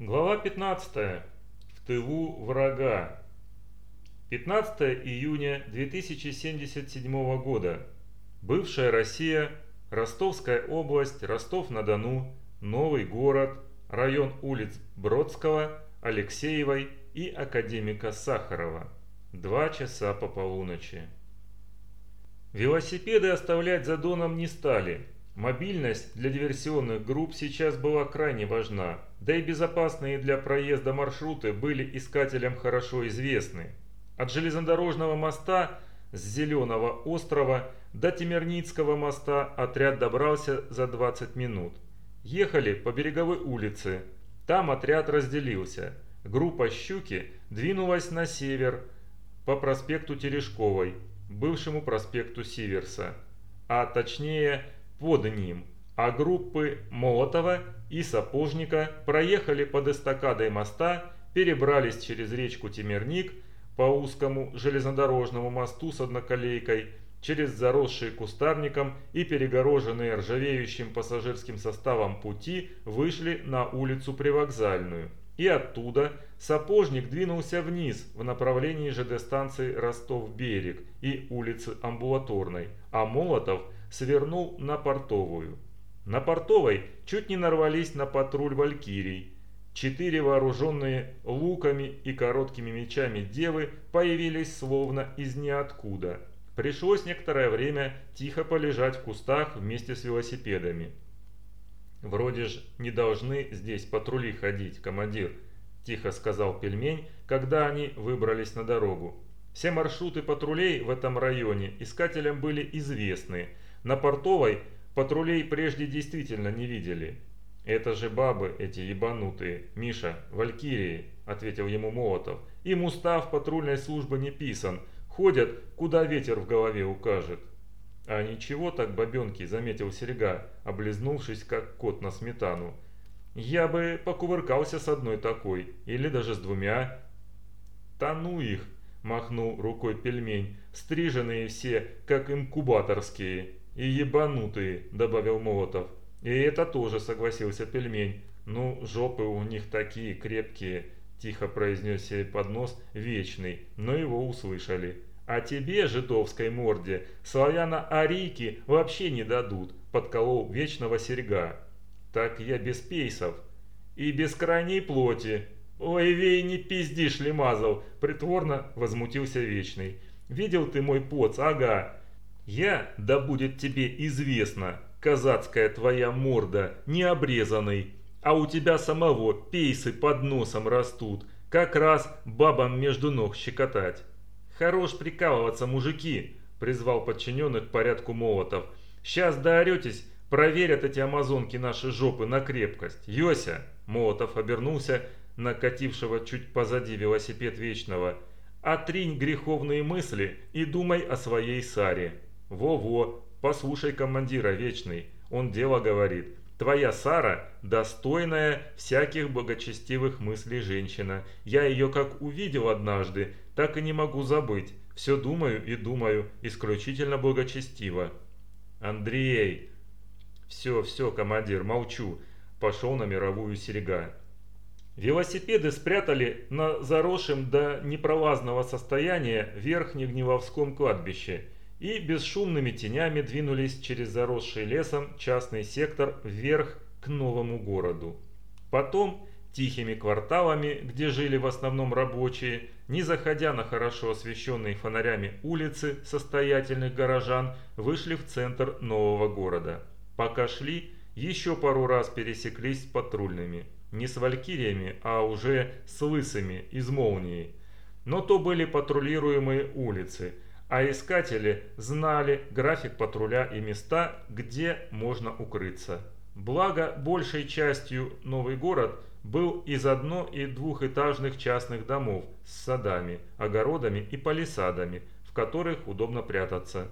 Глава 15. В тылу врага. 15 июня 2077 года. Бывшая Россия, Ростовская область, Ростов-на-Дону, Новый город, район улиц Бродского, Алексеевой и Академика Сахарова. Два часа по полуночи. Велосипеды оставлять за Доном не стали. Мобильность для диверсионных групп сейчас была крайне важна, да и безопасные для проезда маршруты были искателям хорошо известны. От железнодорожного моста с Зеленого острова до Темерницкого моста отряд добрался за 20 минут. Ехали по береговой улице. Там отряд разделился. Группа «Щуки» двинулась на север по проспекту Терешковой, бывшему проспекту Сиверса, а точнее под ним, а группы Молотова и Сапожника проехали под эстакадой моста, перебрались через речку Темерник по узкому железнодорожному мосту с одноколейкой, через заросшие кустарником и перегороженные ржавеющим пассажирским составом пути вышли на улицу Привокзальную. И оттуда сапожник двинулся вниз в направлении ЖД-станции Ростов-Берег и улицы Амбулаторной, а Молотов свернул на Портовую. На Портовой чуть не нарвались на патруль «Валькирий». Четыре вооруженные луками и короткими мечами девы появились словно из ниоткуда. Пришлось некоторое время тихо полежать в кустах вместе с велосипедами. «Вроде ж не должны здесь патрули ходить, командир», – тихо сказал пельмень, когда они выбрались на дорогу. Все маршруты патрулей в этом районе искателям были известны. На Портовой патрулей прежде действительно не видели. «Это же бабы эти ебанутые, Миша, валькирии», – ответил ему Молотов. «Им устав патрульной службы не писан, ходят, куда ветер в голове укажет». «А ничего так, бабенки», — заметил Серега, облизнувшись, как кот на сметану. «Я бы покувыркался с одной такой, или даже с двумя». «Та ну их!» — махнул рукой пельмень. «Стриженные все, как инкубаторские. И ебанутые», — добавил Молотов. «И это тоже», — согласился пельмень. «Ну, жопы у них такие крепкие», — тихо произнес себе под нос Вечный, но его услышали. А тебе, жидовской морде, славяно-арийки вообще не дадут, подколол вечного серьга. Так я без пейсов. И без крайней плоти. Ой, вей, не пиздишь, Лемазов, притворно возмутился Вечный. Видел ты мой поц, ага. Я, да будет тебе известно, казацкая твоя морда, не обрезанный, а у тебя самого пейсы под носом растут, как раз бабам между ног щекотать. «Хорош прикалываться, мужики!» – призвал подчиненных к порядку Молотов. «Сейчас дооретесь, проверят эти амазонки наши жопы на крепкость. Йося!» – Молотов обернулся на катившего чуть позади велосипед Вечного. «Отринь греховные мысли и думай о своей Саре». «Во-во, послушай командира Вечный, он дело говорит». Твоя Сара – достойная всяких благочестивых мыслей женщина. Я ее как увидел однажды, так и не могу забыть. Все думаю и думаю, исключительно благочестиво. Андрей! Все, все, командир, молчу. Пошел на мировую серега. Велосипеды спрятали на заросшем до непролазного состояния Верхнегневовском кладбище – и бесшумными тенями двинулись через заросший лесом частный сектор вверх к новому городу. Потом тихими кварталами, где жили в основном рабочие, не заходя на хорошо освещенные фонарями улицы состоятельных горожан, вышли в центр нового города. Пока шли, еще пару раз пересеклись с патрульными. Не с валькириями, а уже с лысыми из молнии. Но то были патрулируемые улицы – а искатели знали график патруля и места, где можно укрыться. Благо, большей частью новый город был из одно- и двухэтажных частных домов с садами, огородами и палисадами, в которых удобно прятаться.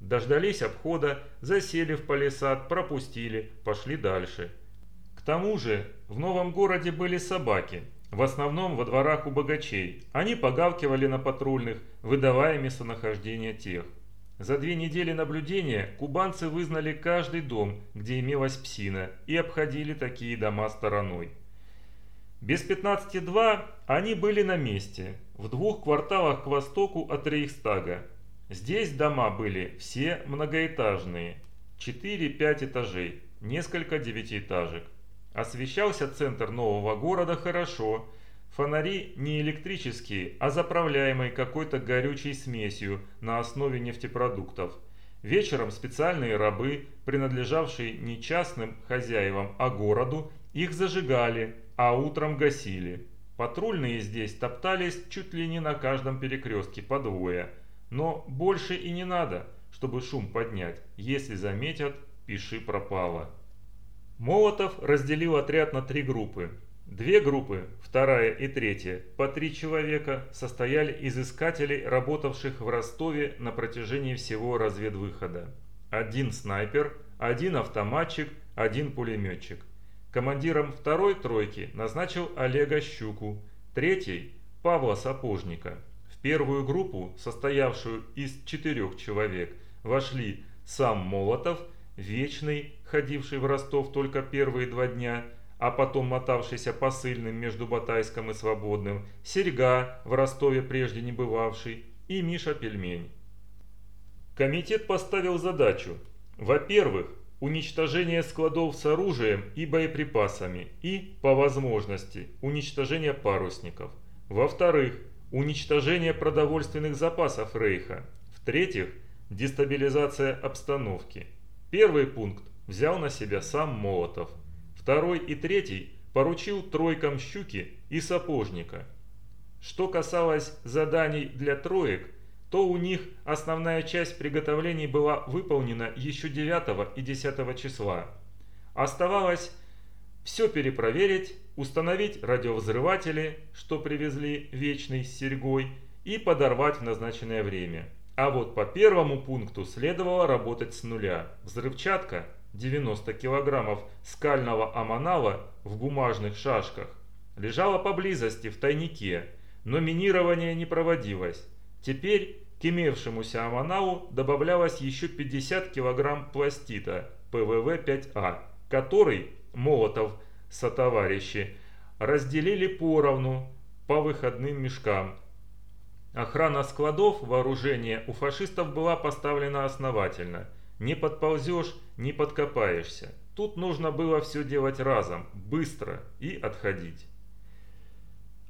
Дождались обхода, засели в палисад, пропустили, пошли дальше. К тому же в новом городе были собаки – в основном во дворах у богачей. Они погавкивали на патрульных, выдавая местонахождение тех. За две недели наблюдения кубанцы вызнали каждый дом, где имелась псина, и обходили такие дома стороной. Без 15.2 они были на месте, в двух кварталах к востоку от Рейхстага. Здесь дома были все многоэтажные, 4-5 этажей, несколько девятиэтажек. Освещался центр нового города хорошо, фонари не электрические, а заправляемые какой-то горючей смесью на основе нефтепродуктов. Вечером специальные рабы, принадлежавшие не частным хозяевам, а городу, их зажигали, а утром гасили. Патрульные здесь топтались чуть ли не на каждом перекрестке по двое. Но больше и не надо, чтобы шум поднять. Если заметят, пиши пропало. Молотов разделил отряд на три группы. Две группы, вторая и третья, по три человека, состояли из искателей, работавших в Ростове на протяжении всего разведвыхода. Один снайпер, один автоматчик, один пулеметчик. Командиром второй тройки назначил Олега Щуку, третий – Павла Сапожника. В первую группу, состоявшую из четырех человек, вошли сам Молотов, Вечный, ходивший в Ростов только первые два дня, а потом мотавшийся посыльным между Батайском и Свободным, Серьга, в Ростове прежде не бывавший, и Миша Пельмень. Комитет поставил задачу, во-первых, уничтожение складов с оружием и боеприпасами и, по возможности, уничтожение парусников. Во-вторых, уничтожение продовольственных запасов Рейха. В-третьих, дестабилизация обстановки. Первый пункт взял на себя сам Молотов. Второй и третий поручил тройкам Щуки и Сапожника. Что касалось заданий для троек – то у них основная часть приготовлений была выполнена еще 9 и 10 числа. Оставалось все перепроверить, установить радиовзрыватели, что привезли Вечный с Серегой, и подорвать в назначенное время. А вот по первому пункту следовало работать с нуля. Взрывчатка 90 килограммов скального аманала в бумажных шашках лежала поблизости в тайнике, но минирование не проводилось. Теперь к имевшемуся аманау добавлялось еще 50 кг пластита ПВВ-5А, который Молотов сотоварищи разделили поровну по выходным мешкам. Охрана складов вооружения у фашистов была поставлена основательно. Не подползешь, не подкопаешься. Тут нужно было все делать разом, быстро и отходить.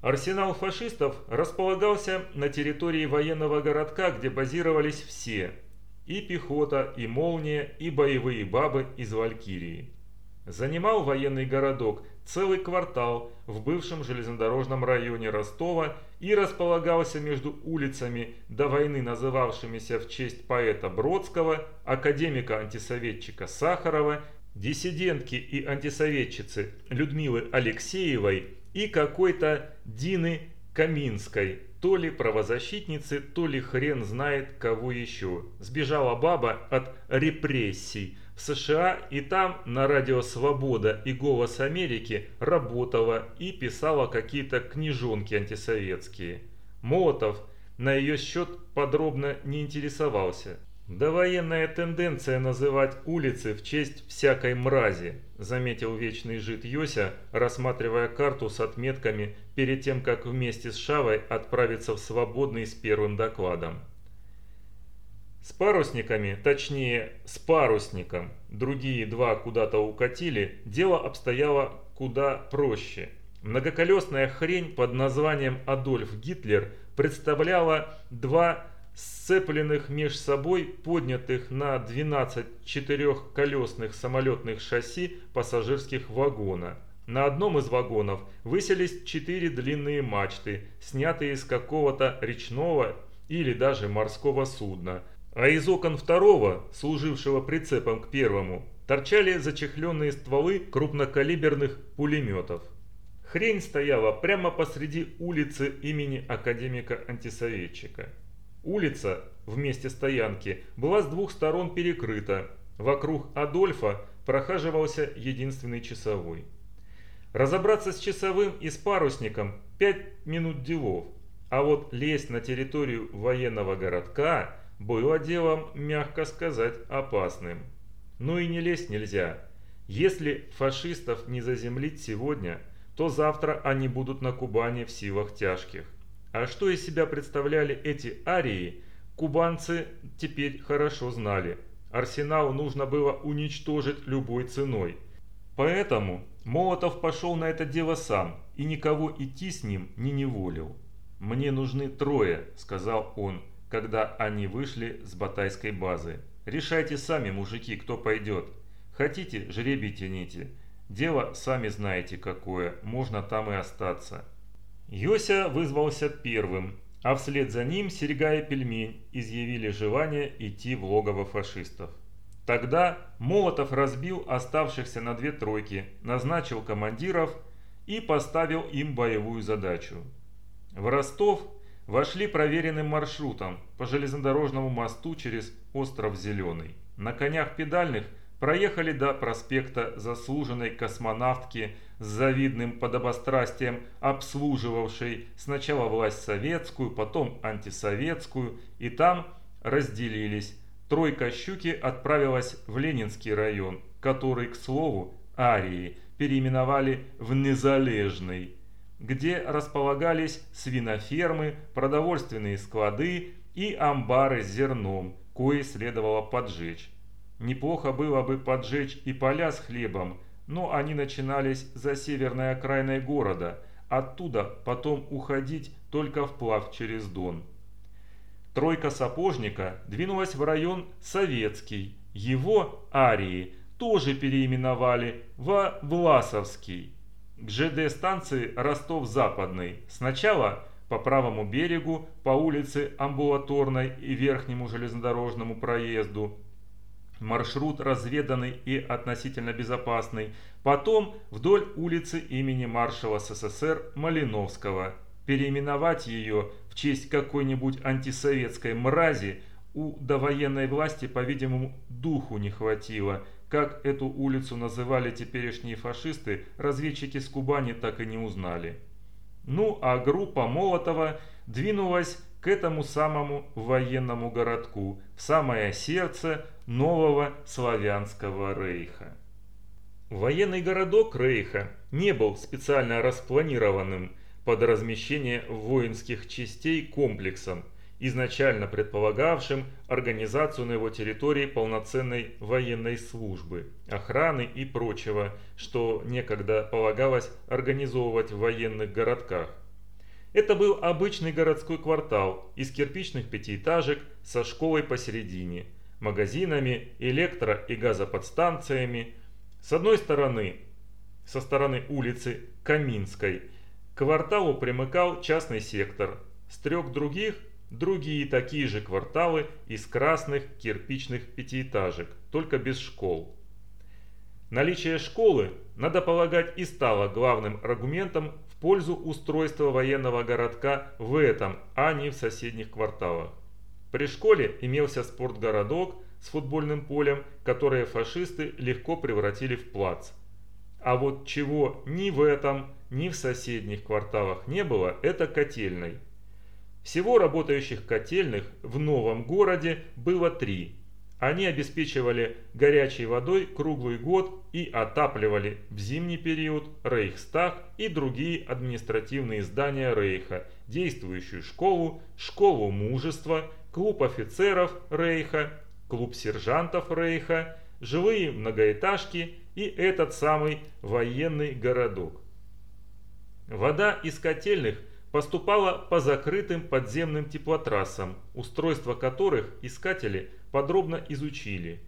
Арсенал фашистов располагался на территории военного городка, где базировались все – и пехота, и молния, и боевые бабы из Валькирии. Занимал военный городок целый квартал в бывшем железнодорожном районе Ростова и располагался между улицами до войны называвшимися в честь поэта Бродского, академика-антисоветчика Сахарова, диссидентки и антисоветчицы Людмилы Алексеевой и какой-то Дины Каминской, то ли правозащитницы, то ли хрен знает кого еще. Сбежала баба от репрессий в США и там на радио «Свобода» и «Голос Америки» работала и писала какие-то книжонки антисоветские. Молотов на ее счет подробно не интересовался. «Довоенная тенденция называть улицы в честь всякой мрази», заметил вечный жид Йося, рассматривая карту с отметками перед тем, как вместе с Шавой отправиться в свободный с первым докладом. С парусниками, точнее с парусником, другие два куда-то укатили, дело обстояло куда проще. Многоколесная хрень под названием Адольф Гитлер представляла два сцепленных меж собой поднятых на 12 четырехколесных самолетных шасси пассажирских вагона. На одном из вагонов выселись четыре длинные мачты, снятые из какого-то речного или даже морского судна, а из окон второго, служившего прицепом к первому, торчали зачехленные стволы крупнокалиберных пулеметов. Хрень стояла прямо посреди улицы имени академика-антисоветчика. Улица в месте стоянки была с двух сторон перекрыта. Вокруг Адольфа прохаживался единственный часовой. Разобраться с часовым и с парусником – пять минут делов. А вот лезть на территорию военного городка было делом, мягко сказать, опасным. Ну и не лезть нельзя. Если фашистов не заземлить сегодня, то завтра они будут на Кубани в силах тяжких. А что из себя представляли эти арии, кубанцы теперь хорошо знали. Арсенал нужно было уничтожить любой ценой. Поэтому Молотов пошел на это дело сам и никого идти с ним не неволил. «Мне нужны трое», — сказал он, когда они вышли с батайской базы. «Решайте сами, мужики, кто пойдет. Хотите, жребий тяните. Дело сами знаете какое, можно там и остаться». Йося вызвался первым, а вслед за ним Серега и Пельмень изъявили желание идти в логово фашистов. Тогда Молотов разбил оставшихся на две тройки, назначил командиров и поставил им боевую задачу. В Ростов вошли проверенным маршрутом по железнодорожному мосту через остров Зеленый. На конях педальных проехали до проспекта заслуженной космонавтки с завидным подобострастием обслуживавшей сначала власть советскую, потом антисоветскую, и там разделились. Тройка «Щуки» отправилась в Ленинский район, который, к слову, Арии переименовали в Незалежный, где располагались свинофермы, продовольственные склады и амбары с зерном, кои следовало поджечь. Неплохо было бы поджечь и поля с хлебом, но они начинались за северной окраиной города, оттуда потом уходить только вплавь через Дон. Тройка сапожника двинулась в район Советский, его арии тоже переименовали во Власовский. ЖД-станции Ростов-Западный сначала по правому берегу по улице Амбулаторной и Верхнему железнодорожному проезду, маршрут разведанный и относительно безопасный, потом вдоль улицы имени маршала СССР Малиновского. Переименовать ее в честь какой-нибудь антисоветской мрази у довоенной власти, по-видимому, духу не хватило. Как эту улицу называли теперешние фашисты, разведчики с Кубани так и не узнали. Ну а группа Молотова двинулась к этому самому военному городку, в самое сердце нового славянского рейха. Военный городок рейха не был специально распланированным под размещение воинских частей комплексом, изначально предполагавшим организацию на его территории полноценной военной службы, охраны и прочего, что некогда полагалось организовывать в военных городках. Это был обычный городской квартал из кирпичных пятиэтажек со школой посередине, магазинами, электро- и газоподстанциями. С одной стороны, со стороны улицы Каминской, к кварталу примыкал частный сектор, с трех других – другие такие же кварталы из красных кирпичных пятиэтажек, только без школ. Наличие школы, надо полагать, и стало главным аргументом пользу устройства военного городка в этом, а не в соседних кварталах. При школе имелся спортгородок с футбольным полем, которое фашисты легко превратили в плац. А вот чего ни в этом, ни в соседних кварталах не было, это котельной. Всего работающих котельных в новом городе было три – они обеспечивали горячей водой круглый год и отапливали в зимний период Рейхстаг и другие административные здания Рейха, действующую школу, школу мужества, клуб офицеров Рейха, клуб сержантов Рейха, жилые многоэтажки и этот самый военный городок. Вода из котельных поступала по закрытым подземным теплотрассам, устройство которых искатели подробно изучили.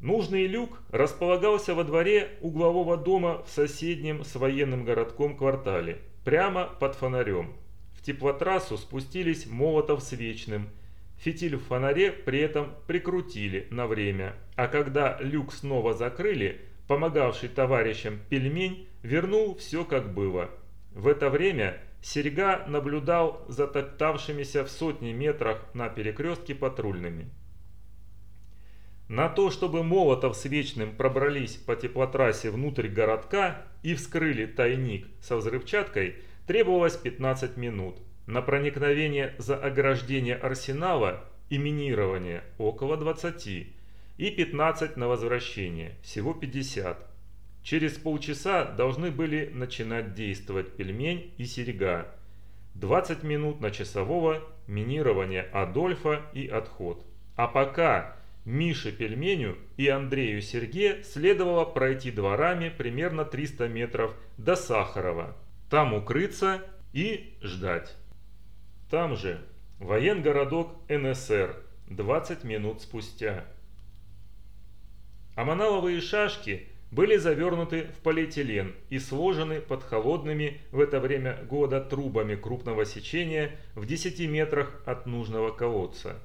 Нужный люк располагался во дворе углового дома в соседнем с военным городком квартале, прямо под фонарем. В теплотрассу спустились Молотов с Вечным. Фитиль в фонаре при этом прикрутили на время, а когда люк снова закрыли, помогавший товарищам пельмень вернул все как было. В это время Серега наблюдал за топтавшимися в сотни метрах на перекрестке патрульными. На то, чтобы Молотов с Вечным пробрались по теплотрассе внутрь городка и вскрыли тайник со взрывчаткой, требовалось 15 минут. На проникновение за ограждение арсенала и минирование около 20 и 15 на возвращение, всего 50. Через полчаса должны были начинать действовать пельмень и серега. 20 минут на часового, минирование Адольфа и отход. А пока Мише Пельменю и Андрею Серге следовало пройти дворами примерно 300 метров до Сахарова, там укрыться и ждать. Там же военгородок НСР 20 минут спустя. Аманаловые шашки были завернуты в полиэтилен и сложены под холодными в это время года трубами крупного сечения в 10 метрах от нужного колодца.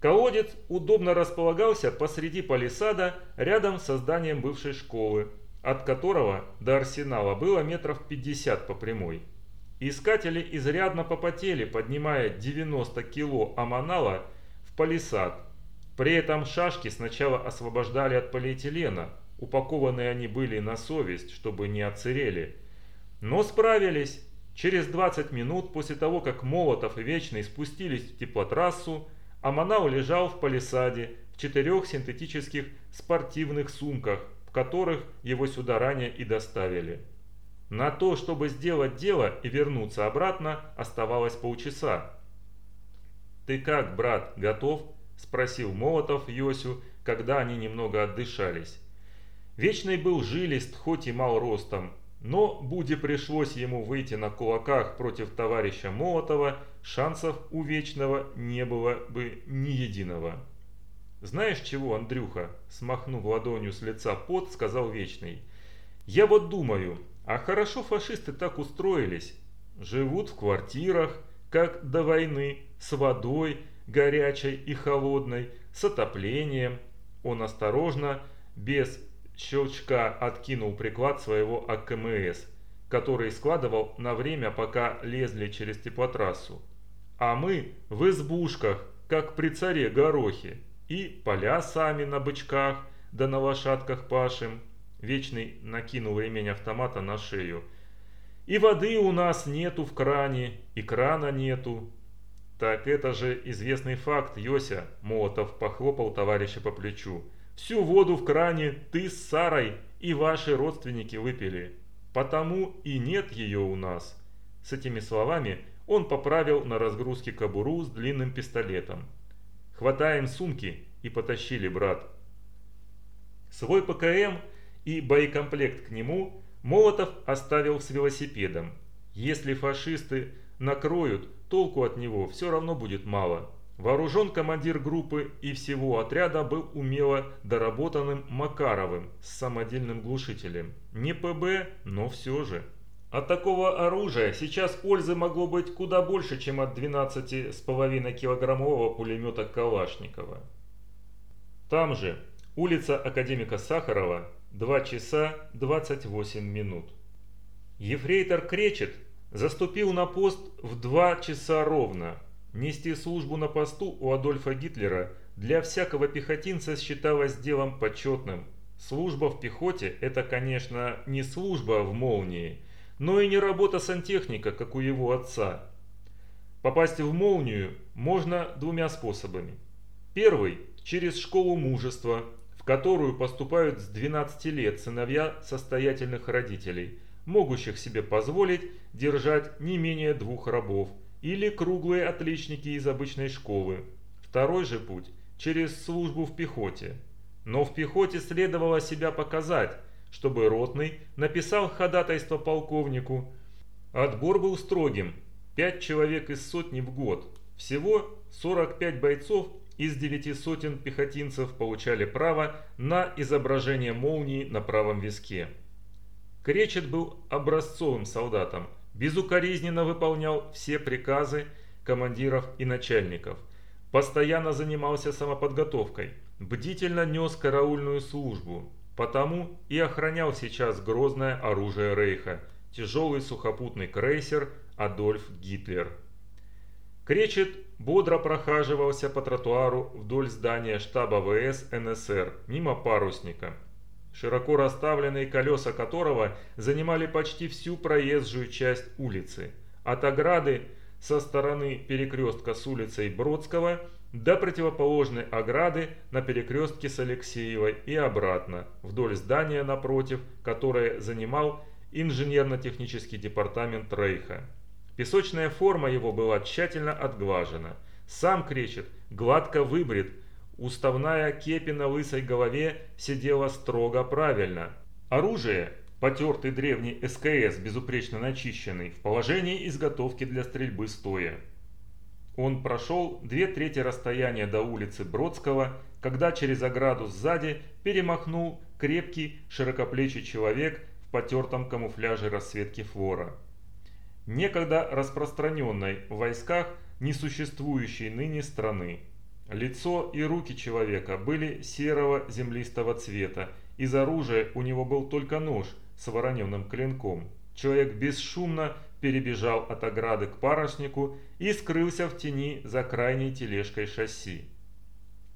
Колодец удобно располагался посреди палисада рядом с зданием бывшей школы, от которого до арсенала было метров 50 по прямой. Искатели изрядно попотели, поднимая 90 кило аманала в палисад. При этом шашки сначала освобождали от полиэтилена, упакованные они были на совесть, чтобы не отсырели. Но справились. Через 20 минут после того, как Молотов и Вечный спустились в теплотрассу, а Манау лежал в палисаде в четырех синтетических спортивных сумках, в которых его сюда ранее и доставили. На то, чтобы сделать дело и вернуться обратно, оставалось полчаса. «Ты как, брат, готов?» – спросил Молотов Йосю, когда они немного отдышались. Вечный был жилист, хоть и мал ростом, но, Буде пришлось ему выйти на кулаках против товарища Молотова, шансов у Вечного не было бы ни единого. «Знаешь чего, Андрюха?» – смахнув ладонью с лица пот, сказал Вечный. «Я вот думаю, а хорошо фашисты так устроились. Живут в квартирах, как до войны, с водой, горячей и холодной, с отоплением». Он осторожно, без щелчка откинул приклад своего АКМС, который складывал на время, пока лезли через теплотрассу. А мы в избушках, как при царе Горохе, и поля сами на бычках, да на лошадках пашем. Вечный накинул ремень автомата на шею. И воды у нас нету в кране, и крана нету. Так это же известный факт, Йося, Молотов похлопал товарища по плечу. Всю воду в кране ты с Сарой и ваши родственники выпили. Потому и нет ее у нас. С этими словами он поправил на разгрузке кобуру с длинным пистолетом. Хватаем сумки и потащили, брат. Свой ПКМ и боекомплект к нему Молотов оставил с велосипедом. Если фашисты накроют, толку от него все равно будет мало. Вооружен командир группы и всего отряда был умело доработанным Макаровым с самодельным глушителем. Не ПБ, но все же. От такого оружия сейчас пользы могло быть куда больше, чем от 12,5 килограммового пулемета Калашникова. Там же, улица Академика Сахарова, 2 часа 28 минут. Ефрейтор Кречет заступил на пост в 2 часа ровно – Нести службу на посту у Адольфа Гитлера для всякого пехотинца считалось делом почетным. Служба в пехоте – это, конечно, не служба в молнии, но и не работа сантехника, как у его отца. Попасть в молнию можно двумя способами. Первый – через школу мужества, в которую поступают с 12 лет сыновья состоятельных родителей, могущих себе позволить держать не менее двух рабов – или круглые отличники из обычной школы. Второй же путь – через службу в пехоте. Но в пехоте следовало себя показать, чтобы Ротный написал ходатайство полковнику. Отбор был строгим – 5 человек из сотни в год. Всего 45 бойцов из 9 сотен пехотинцев получали право на изображение молнии на правом виске. Кречет был образцовым солдатом – безукоризненно выполнял все приказы командиров и начальников, постоянно занимался самоподготовкой, бдительно нес караульную службу, потому и охранял сейчас грозное оружие Рейха, тяжелый сухопутный крейсер Адольф Гитлер. Кречет бодро прохаживался по тротуару вдоль здания штаба ВС НСР, мимо парусника – широко расставленные колеса которого занимали почти всю проезжую часть улицы. От ограды со стороны перекрестка с улицей Бродского до противоположной ограды на перекрестке с Алексеевой и обратно, вдоль здания напротив, которое занимал инженерно-технический департамент Рейха. Песочная форма его была тщательно отглажена. Сам кречет гладко выбрит, уставная кепи на лысой голове сидела строго правильно. Оружие, потертый древний СКС, безупречно начищенный, в положении изготовки для стрельбы стоя. Он прошел две трети расстояния до улицы Бродского, когда через ограду сзади перемахнул крепкий широкоплечий человек в потертом камуфляже расцветки флора. Некогда распространенной в войсках несуществующей ныне страны. Лицо и руки человека были серого землистого цвета, из оружия у него был только нож с вороненным клинком. Человек бесшумно перебежал от ограды к паруснику и скрылся в тени за крайней тележкой шасси.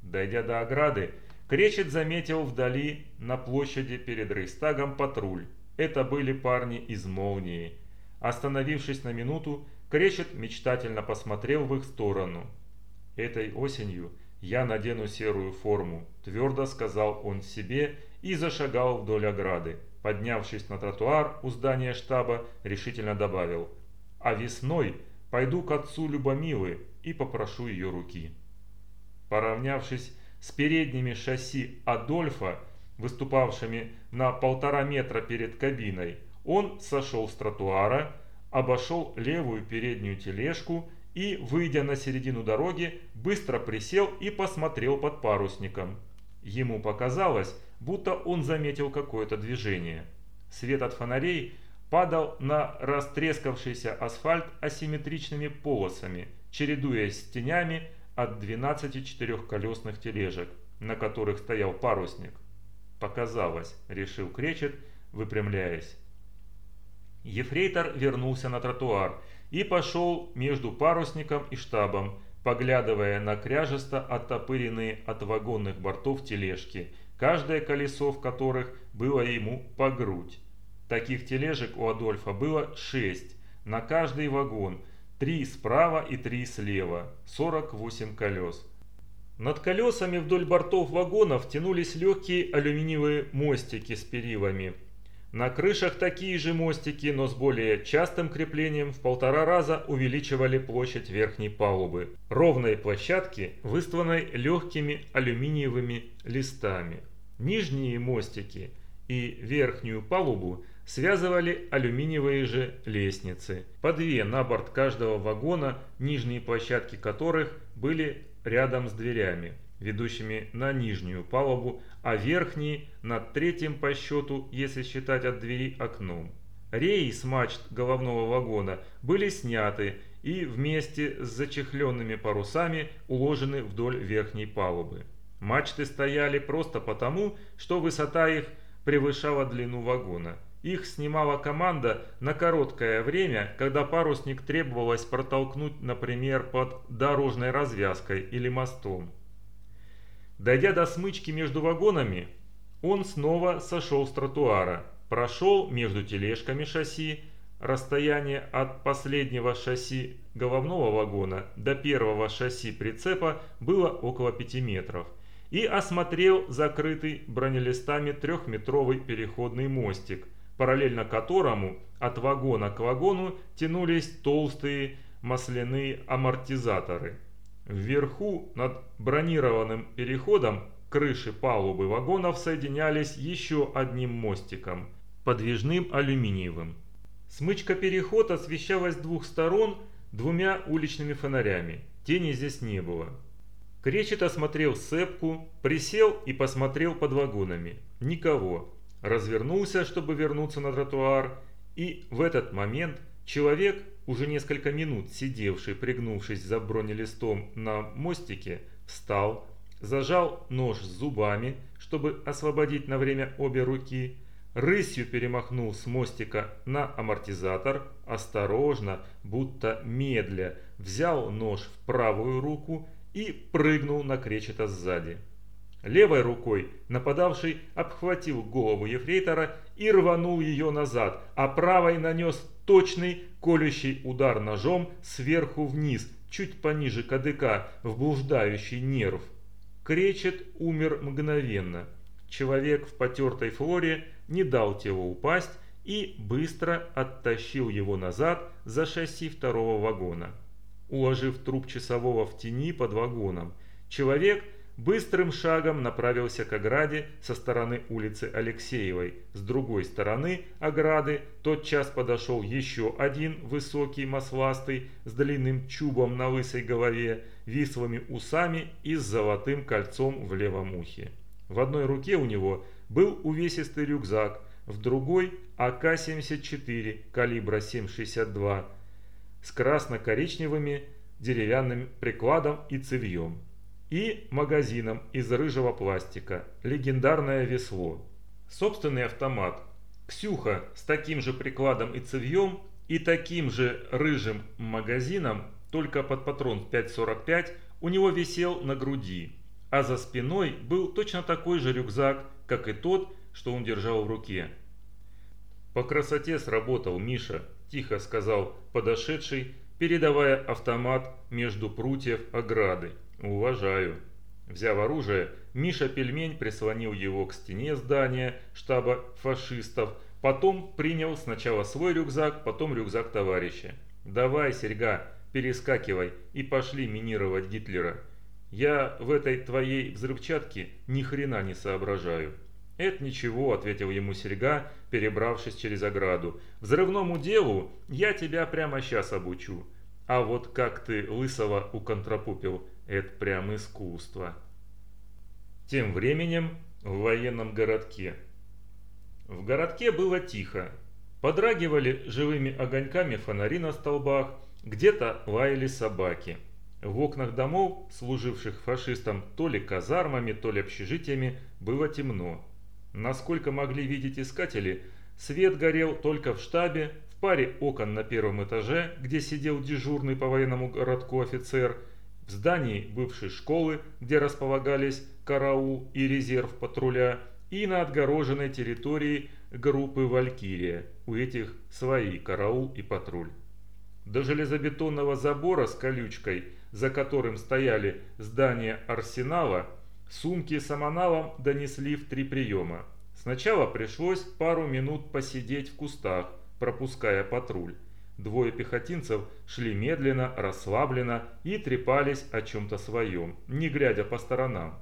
Дойдя до ограды, Кречет заметил вдали на площади перед Рейстагом патруль. Это были парни из «Молнии». Остановившись на минуту, Кречет мечтательно посмотрел в их сторону. «Этой осенью я надену серую форму», – твердо сказал он себе и зашагал вдоль ограды. Поднявшись на тротуар у здания штаба, решительно добавил «А весной пойду к отцу Любомилы и попрошу ее руки». Поравнявшись с передними шасси Адольфа, выступавшими на полтора метра перед кабиной, он сошел с тротуара, обошел левую переднюю тележку и, выйдя на середину дороги, быстро присел и посмотрел под парусником. Ему показалось, будто он заметил какое-то движение. Свет от фонарей падал на растрескавшийся асфальт асимметричными полосами, чередуясь с тенями от 12 четырехколесных тележек, на которых стоял парусник. «Показалось», — решил Кречет, выпрямляясь. Ефрейтор вернулся на тротуар и пошел между парусником и штабом, поглядывая на кряжесто оттопыренные от вагонных бортов тележки — каждое колесо в которых было ему по грудь. Таких тележек у Адольфа было шесть, на каждый вагон, три справа и три слева, 48 колес. Над колесами вдоль бортов вагонов тянулись легкие алюминиевые мостики с перилами, на крышах такие же мостики, но с более частым креплением в полтора раза увеличивали площадь верхней палубы, ровной площадки, выстланной легкими алюминиевыми листами. Нижние мостики и верхнюю палубу связывали алюминиевые же лестницы, по две на борт каждого вагона, нижние площадки которых были рядом с дверями ведущими на нижнюю палубу, а верхние над третьим по счету, если считать от двери окном. Реи с мачт головного вагона были сняты и вместе с зачехленными парусами уложены вдоль верхней палубы. Мачты стояли просто потому, что высота их превышала длину вагона. Их снимала команда на короткое время, когда парусник требовалось протолкнуть, например, под дорожной развязкой или мостом. Дойдя до смычки между вагонами, он снова сошел с тротуара, прошел между тележками шасси, расстояние от последнего шасси головного вагона до первого шасси прицепа было около 5 метров, и осмотрел закрытый бронелистами трехметровый переходный мостик, параллельно которому от вагона к вагону тянулись толстые масляные амортизаторы. Вверху, над бронированным переходом, крыши палубы вагонов соединялись еще одним мостиком, подвижным алюминиевым. Смычка-переход освещалась с двух сторон двумя уличными фонарями. Тени здесь не было. Кречет осмотрел сцепку, присел и посмотрел под вагонами. Никого. Развернулся, чтобы вернуться на тротуар, и в этот момент человек уже несколько минут сидевший, пригнувшись за бронелистом на мостике, встал, зажал нож зубами, чтобы освободить на время обе руки, рысью перемахнул с мостика на амортизатор, осторожно, будто медля, взял нож в правую руку и прыгнул на кречета сзади. Левой рукой нападавший обхватил голову ефрейтора и рванул ее назад, а правой нанес точный колющий удар ножом сверху вниз, чуть пониже кадыка, в блуждающий нерв. Кречет умер мгновенно. Человек в потертой флоре не дал телу упасть и быстро оттащил его назад за шасси второго вагона. Уложив труп часового в тени под вагоном, человек быстрым шагом направился к ограде со стороны улицы Алексеевой. С другой стороны ограды тотчас подошел еще один высокий масластый с длинным чубом на лысой голове, вислыми усами и с золотым кольцом в левом ухе. В одной руке у него был увесистый рюкзак, в другой АК-74 калибра 7,62 с красно-коричневыми деревянным прикладом и цевьем и магазином из рыжего пластика, легендарное весло. Собственный автомат. Ксюха с таким же прикладом и цевьем и таким же рыжим магазином, только под патрон 5.45, у него висел на груди, а за спиной был точно такой же рюкзак, как и тот, что он держал в руке. «По красоте сработал, Миша», – тихо сказал подошедший, передавая автомат между прутьев ограды. «Уважаю». Взяв оружие, Миша Пельмень прислонил его к стене здания штаба фашистов, потом принял сначала свой рюкзак, потом рюкзак товарища. «Давай, Серьга, перескакивай и пошли минировать Гитлера. Я в этой твоей взрывчатке ни хрена не соображаю». «Это ничего», — ответил ему Серьга, перебравшись через ограду. «Взрывному делу я тебя прямо сейчас обучу. А вот как ты лысого уконтропупил, это прям искусство. Тем временем в военном городке. В городке было тихо. Подрагивали живыми огоньками фонари на столбах, где-то лаяли собаки. В окнах домов, служивших фашистам то ли казармами, то ли общежитиями, было темно. Насколько могли видеть искатели, свет горел только в штабе, в паре окон на первом этаже, где сидел дежурный по военному городку офицер – в здании бывшей школы, где располагались караул и резерв патруля, и на отгороженной территории группы «Валькирия». У этих свои караул и патруль. До железобетонного забора с колючкой, за которым стояли здания арсенала, сумки с аманалом донесли в три приема. Сначала пришлось пару минут посидеть в кустах, пропуская патруль. Двое пехотинцев шли медленно, расслабленно и трепались о чем-то своем, не глядя по сторонам.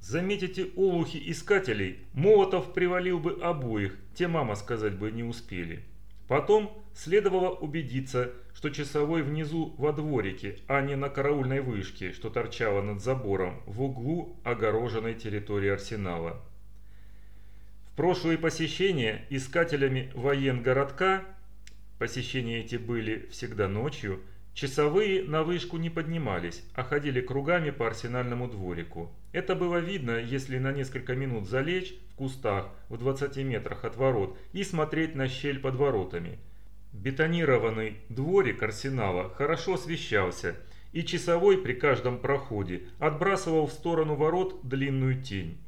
Заметите олухи искателей, Молотов привалил бы обоих, те мама сказать бы не успели. Потом следовало убедиться, что часовой внизу во дворике, а не на караульной вышке, что торчала над забором в углу огороженной территории арсенала. В прошлые посещения искателями военгородка Посещения эти были всегда ночью. Часовые на вышку не поднимались, а ходили кругами по арсенальному дворику. Это было видно, если на несколько минут залечь в кустах в 20 метрах от ворот и смотреть на щель под воротами. Бетонированный дворик арсенала хорошо освещался, и часовой при каждом проходе отбрасывал в сторону ворот длинную тень.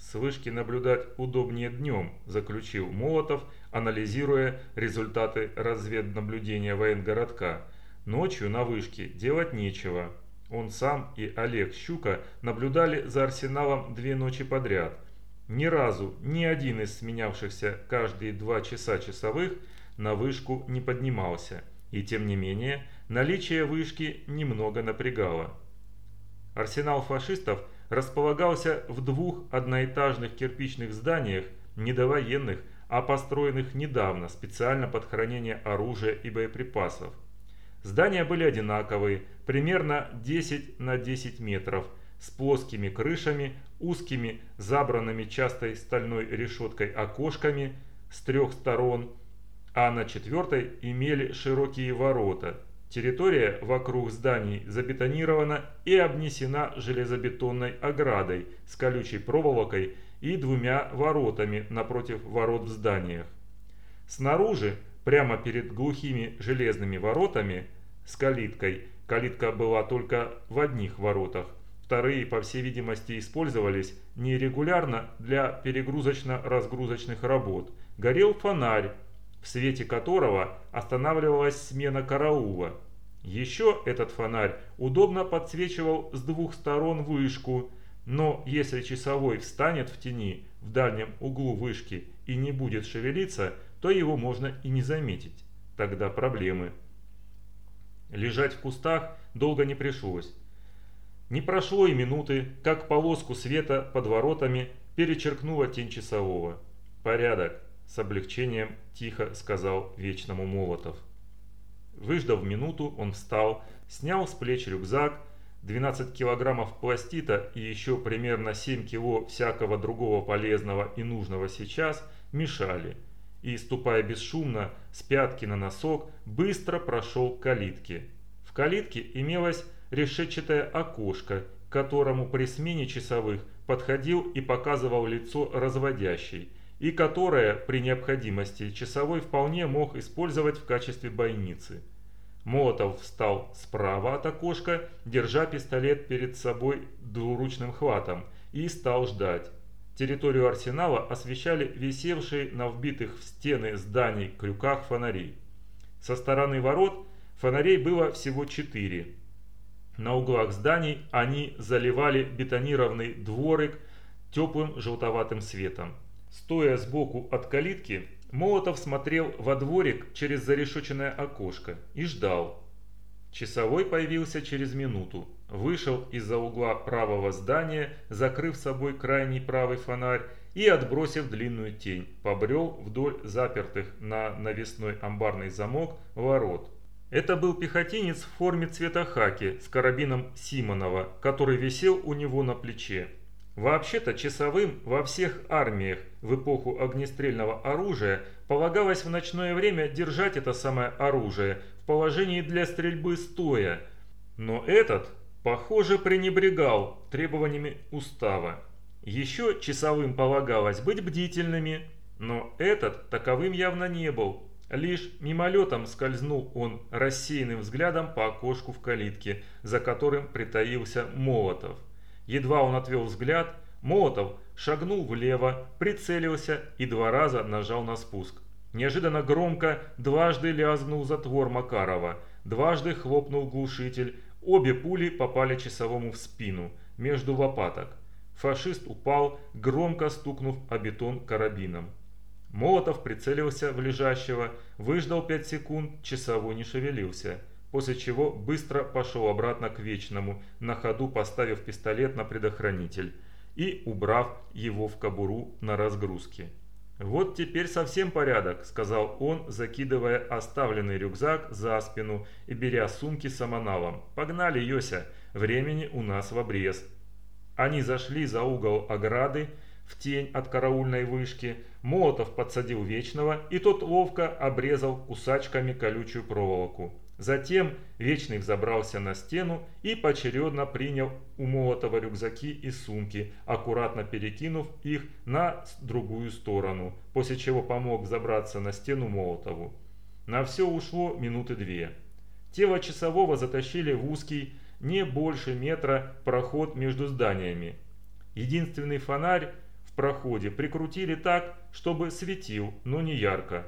С вышки наблюдать удобнее днем, заключил Молотов, анализируя результаты разведнаблюдения военгородка. Ночью на вышке делать нечего. Он сам и Олег Щука наблюдали за арсеналом две ночи подряд. Ни разу ни один из сменявшихся каждые два часа часовых на вышку не поднимался. И тем не менее, наличие вышки немного напрягало. Арсенал фашистов – располагался в двух одноэтажных кирпичных зданиях, не довоенных, а построенных недавно специально под хранение оружия и боеприпасов. Здания были одинаковые, примерно 10 на 10 метров, с плоскими крышами, узкими, забранными частой стальной решеткой окошками с трех сторон, а на четвертой имели широкие ворота – Территория вокруг зданий забетонирована и обнесена железобетонной оградой с колючей проволокой и двумя воротами напротив ворот в зданиях. Снаружи, прямо перед глухими железными воротами с калиткой, калитка была только в одних воротах, вторые, по всей видимости, использовались нерегулярно для перегрузочно-разгрузочных работ, горел фонарь, в свете которого останавливалась смена караула. Еще этот фонарь удобно подсвечивал с двух сторон вышку, но если часовой встанет в тени в дальнем углу вышки и не будет шевелиться, то его можно и не заметить. Тогда проблемы. Лежать в кустах долго не пришлось. Не прошло и минуты, как полоску света под воротами перечеркнула тень часового. «Порядок», – с облегчением тихо сказал Вечному Молотов. Выждав минуту, он встал, снял с плеч рюкзак, 12 килограммов пластита и еще примерно 7 кило всякого другого полезного и нужного сейчас мешали, и, ступая бесшумно, с пятки на носок, быстро прошел к калитке. В калитке имелось решетчатое окошко, к которому при смене часовых подходил и показывал лицо разводящий, и которое при необходимости часовой вполне мог использовать в качестве бойницы. Молотов встал справа от окошка, держа пистолет перед собой двуручным хватом, и стал ждать. Территорию арсенала освещали висевшие на вбитых в стены зданий крюках фонари. Со стороны ворот фонарей было всего четыре. На углах зданий они заливали бетонированный дворик теплым желтоватым светом. Стоя сбоку от калитки, Молотов смотрел во дворик через зарешоченное окошко и ждал. Часовой появился через минуту, вышел из-за угла правого здания, закрыв собой крайний правый фонарь и, отбросив длинную тень, побрел вдоль запертых на навесной амбарный замок ворот. Это был пехотинец в форме цвета хаки с карабином Симонова, который висел у него на плече. Вообще-то часовым во всех армиях в эпоху огнестрельного оружия полагалось в ночное время держать это самое оружие в положении для стрельбы стоя. Но этот, похоже, пренебрегал требованиями устава. Еще часовым полагалось быть бдительными, но этот таковым явно не был. Лишь мимолетом скользнул он рассеянным взглядом по окошку в калитке, за которым притаился Молотов. Едва он отвел взгляд, Молотов шагнул влево, прицелился и два раза нажал на спуск. Неожиданно громко дважды лязгнул затвор Макарова, дважды хлопнул глушитель, обе пули попали часовому в спину, между лопаток. Фашист упал, громко стукнув о бетон карабином. Молотов прицелился в лежащего, выждал пять секунд, часовой не шевелился после чего быстро пошел обратно к Вечному, на ходу поставив пистолет на предохранитель и убрав его в кобуру на разгрузке. «Вот теперь совсем порядок», – сказал он, закидывая оставленный рюкзак за спину и беря сумки с аманалом. «Погнали, Йося, времени у нас в обрез». Они зашли за угол ограды, в тень от караульной вышки, Молотов подсадил Вечного, и тот ловко обрезал кусачками колючую проволоку. Затем Вечный взобрался на стену и поочередно принял у Молотова рюкзаки и сумки, аккуратно перекинув их на другую сторону, после чего помог забраться на стену Молотову. На все ушло минуты две. Тело часового затащили в узкий, не больше метра, проход между зданиями. Единственный фонарь в проходе прикрутили так, чтобы светил, но не ярко.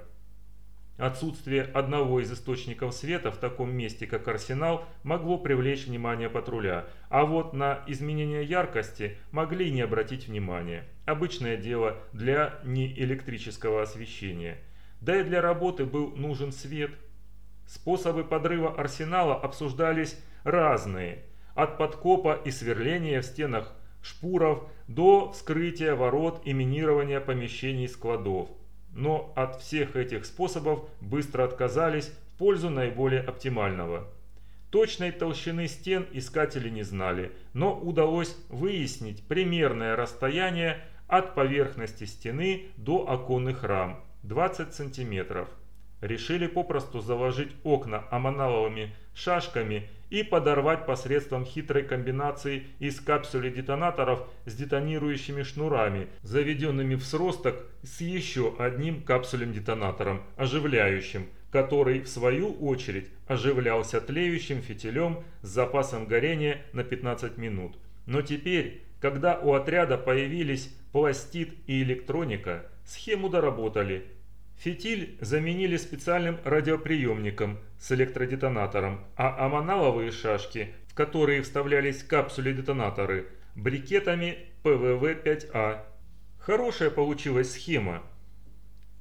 Отсутствие одного из источников света в таком месте, как арсенал, могло привлечь внимание патруля, а вот на изменение яркости могли не обратить внимания. Обычное дело для неэлектрического освещения. Да и для работы был нужен свет. Способы подрыва арсенала обсуждались разные. От подкопа и сверления в стенах шпуров до вскрытия ворот и минирования помещений складов но от всех этих способов быстро отказались в пользу наиболее оптимального. Точной толщины стен искатели не знали, но удалось выяснить примерное расстояние от поверхности стены до оконных рам – 20 сантиметров. Решили попросту заложить окна аманаловыми шашками и подорвать посредством хитрой комбинации из капсулей детонаторов с детонирующими шнурами, заведенными в сросток с еще одним капсулем-детонатором, оживляющим, который в свою очередь оживлялся тлеющим фитилем с запасом горения на 15 минут. Но теперь, когда у отряда появились пластид и электроника, схему доработали. Фитиль заменили специальным радиоприемником с электродетонатором, а аманаловые шашки, в которые вставлялись капсули-детонаторы, брикетами ПВВ-5А. Хорошая получилась схема.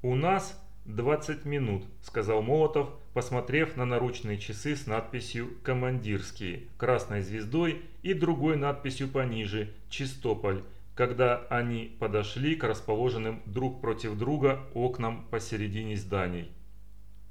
У нас 20 минут, сказал Молотов, посмотрев на наручные часы с надписью «Командирские», красной звездой и другой надписью пониже «Чистополь», когда они подошли к расположенным друг против друга окнам посередине зданий.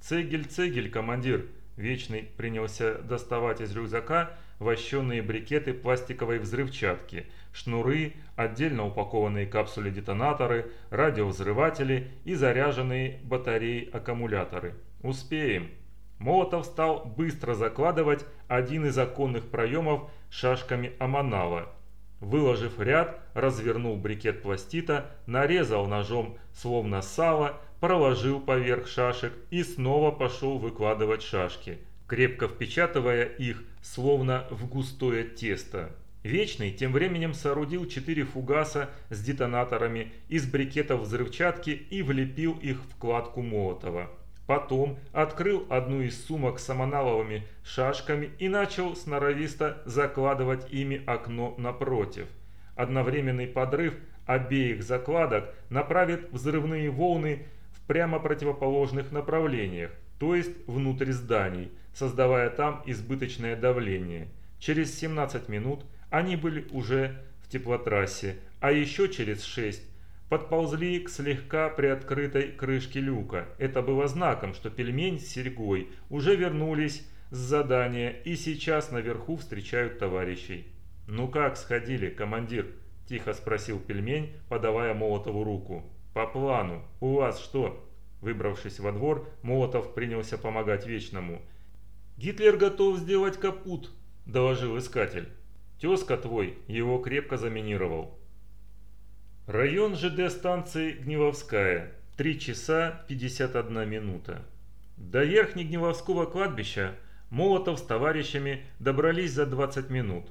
«Цегель, цегель, командир!» Вечный принялся доставать из рюкзака вощенные брикеты пластиковой взрывчатки, шнуры, отдельно упакованные капсули-детонаторы, радиовзрыватели и заряженные батареи-аккумуляторы. «Успеем!» Молотов стал быстро закладывать один из оконных проемов шашками аманала. Выложив ряд, развернул брикет пластита, нарезал ножом, словно сало, проложил поверх шашек и снова пошел выкладывать шашки, крепко впечатывая их, словно в густое тесто. Вечный тем временем соорудил четыре фугаса с детонаторами из брикетов взрывчатки и влепил их в кладку Молотова. Потом открыл одну из сумок с аманаловыми шашками и начал сноровисто закладывать ими окно напротив. Одновременный подрыв обеих закладок направит взрывные волны в прямо противоположных направлениях, то есть внутрь зданий, создавая там избыточное давление. Через 17 минут они были уже в теплотрассе, а еще через 6 подползли к слегка приоткрытой крышке люка. Это было знаком, что пельмень с серьгой уже вернулись с задания и сейчас наверху встречают товарищей. «Ну как сходили, командир?» – тихо спросил пельмень, подавая Молотову руку. «По плану. У вас что?» Выбравшись во двор, Молотов принялся помогать Вечному. «Гитлер готов сделать капут», – доложил искатель. «Тезка твой его крепко заминировал. Район ЖД станции Гневовская. 3 часа 51 минута. До Верхнегневовского кладбища Молотов с товарищами добрались за 20 минут.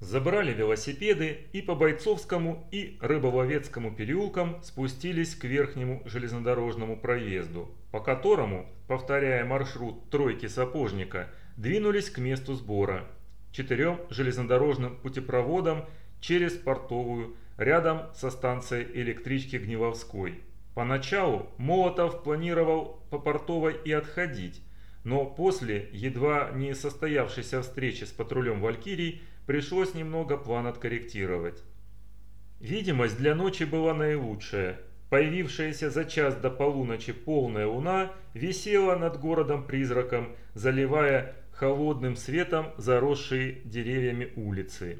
Забрали велосипеды и по Бойцовскому и Рыболовецкому переулкам спустились к верхнему железнодорожному проезду, по которому, повторяя маршрут тройки сапожника, двинулись к месту сбора, четырем железнодорожным путепроводам через портовую рядом со станцией электрички Гневовской. Поначалу Молотов планировал по Портовой и отходить, но после едва не состоявшейся встречи с патрулем «Валькирий» пришлось немного план откорректировать. Видимость для ночи была наилучшая. Появившаяся за час до полуночи полная луна висела над городом-призраком, заливая холодным светом заросшие деревьями улицы.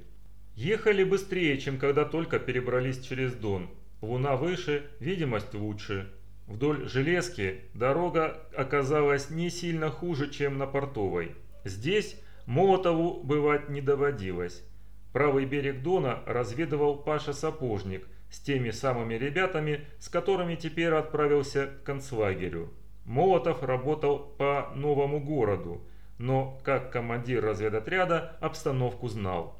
Ехали быстрее, чем когда только перебрались через Дон. Луна выше, видимость лучше. Вдоль железки дорога оказалась не сильно хуже, чем на Портовой. Здесь Молотову бывать не доводилось. Правый берег Дона разведывал Паша Сапожник с теми самыми ребятами, с которыми теперь отправился к концлагерю. Молотов работал по новому городу, но как командир разведотряда обстановку знал.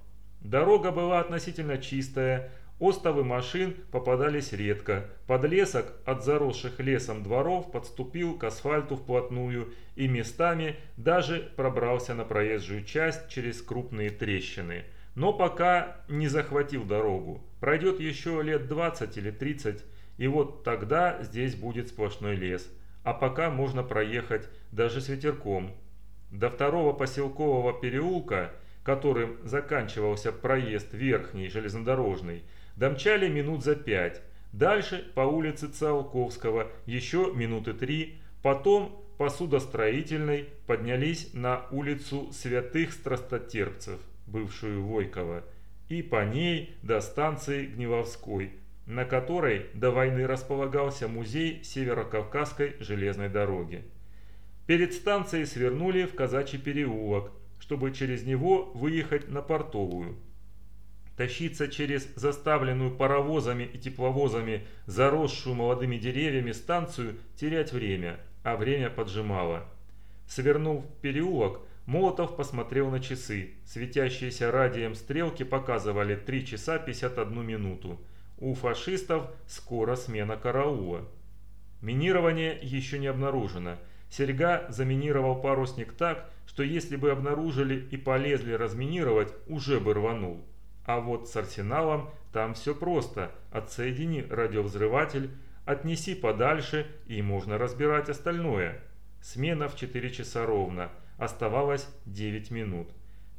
Дорога была относительно чистая, остовы машин попадались редко, подлесок от заросших лесом дворов подступил к асфальту вплотную и местами даже пробрался на проезжую часть через крупные трещины. Но пока не захватил дорогу. Пройдет еще лет 20 или 30, и вот тогда здесь будет сплошной лес. А пока можно проехать даже с ветерком. До второго поселкового переулка – которым заканчивался проезд верхний железнодорожный, домчали минут за пять. Дальше по улице Циолковского еще минуты три, потом по судостроительной поднялись на улицу Святых Страстотерпцев, бывшую Войково, и по ней до станции Гневовской, на которой до войны располагался музей Северокавказской железной дороги. Перед станцией свернули в Казачий переулок, чтобы через него выехать на портовую. Тащиться через заставленную паровозами и тепловозами, заросшую молодыми деревьями станцию, терять время, а время поджимало. Свернув в переулок, Молотов посмотрел на часы. Светящиеся радием стрелки показывали 3 часа 51 минуту. У фашистов скоро смена караула. Минирование еще не обнаружено. Серьга заминировал парусник так, что если бы обнаружили и полезли разминировать, уже бы рванул. А вот с арсеналом там все просто. Отсоедини радиовзрыватель, отнеси подальше и можно разбирать остальное. Смена в 4 часа ровно. Оставалось 9 минут.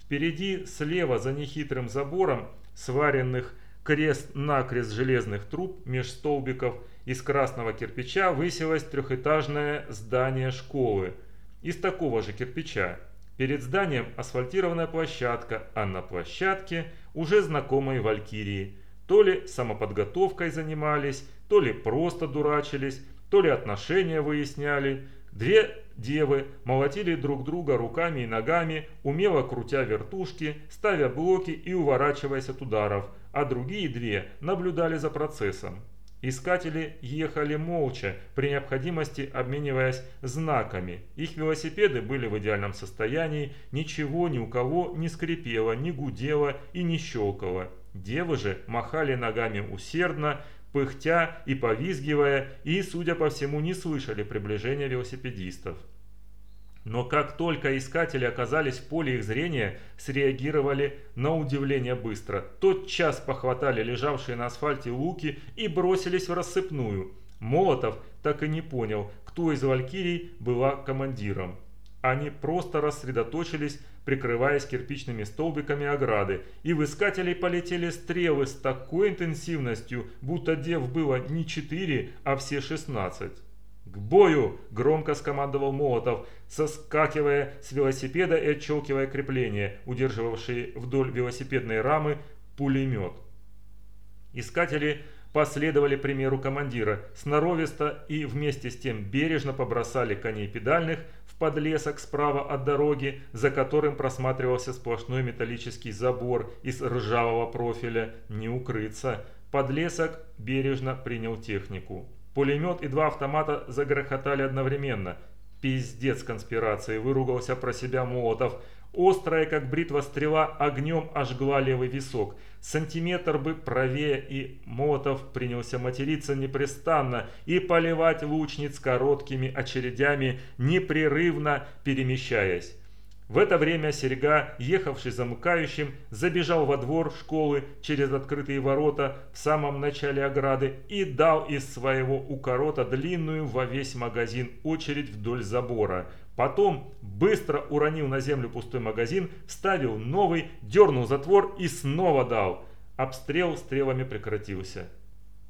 Впереди, слева за нехитрым забором, сваренных крест-накрест железных труб меж столбиков из красного кирпича высилось трехэтажное здание школы. Из такого же кирпича. Перед зданием асфальтированная площадка, а на площадке уже знакомые валькирии. То ли самоподготовкой занимались, то ли просто дурачились, то ли отношения выясняли. Две девы молотили друг друга руками и ногами, умело крутя вертушки, ставя блоки и уворачиваясь от ударов, а другие две наблюдали за процессом. Искатели ехали молча, при необходимости обмениваясь знаками. Их велосипеды были в идеальном состоянии, ничего ни у кого не скрипело, не гудело и не щелкало. Девы же махали ногами усердно, пыхтя и повизгивая, и, судя по всему, не слышали приближения велосипедистов. Но как только искатели оказались в поле их зрения, среагировали на удивление быстро. Тотчас похватали лежавшие на асфальте луки и бросились в рассыпную. Молотов так и не понял, кто из валькирий была командиром. Они просто рассредоточились, прикрываясь кирпичными столбиками ограды, и в искателей полетели стрелы с такой интенсивностью, будто дев было не 4, а все 16. «К бою!» – громко скомандовал Молотов, соскакивая с велосипеда и отщелкивая крепление, удерживавшие вдоль велосипедной рамы пулемет. Искатели последовали примеру командира, сноровисто и вместе с тем бережно побросали коней педальных в подлесок справа от дороги, за которым просматривался сплошной металлический забор из ржавого профиля. Не укрыться. Подлесок бережно принял технику. Пулемет и два автомата загрохотали одновременно. «Пиздец конспирации!» – выругался про себя Молотов. Острая, как бритва стрела, огнем ожгла левый висок. Сантиметр бы правее, и Молотов принялся материться непрестанно и поливать лучниц короткими очередями, непрерывно перемещаясь. В это время Серега, ехавший замыкающим, забежал во двор школы через открытые ворота в самом начале ограды и дал из своего укорота длинную во весь магазин очередь вдоль забора. Потом быстро уронил на землю пустой магазин, вставил новый, дернул затвор и снова дал. Обстрел стрелами прекратился.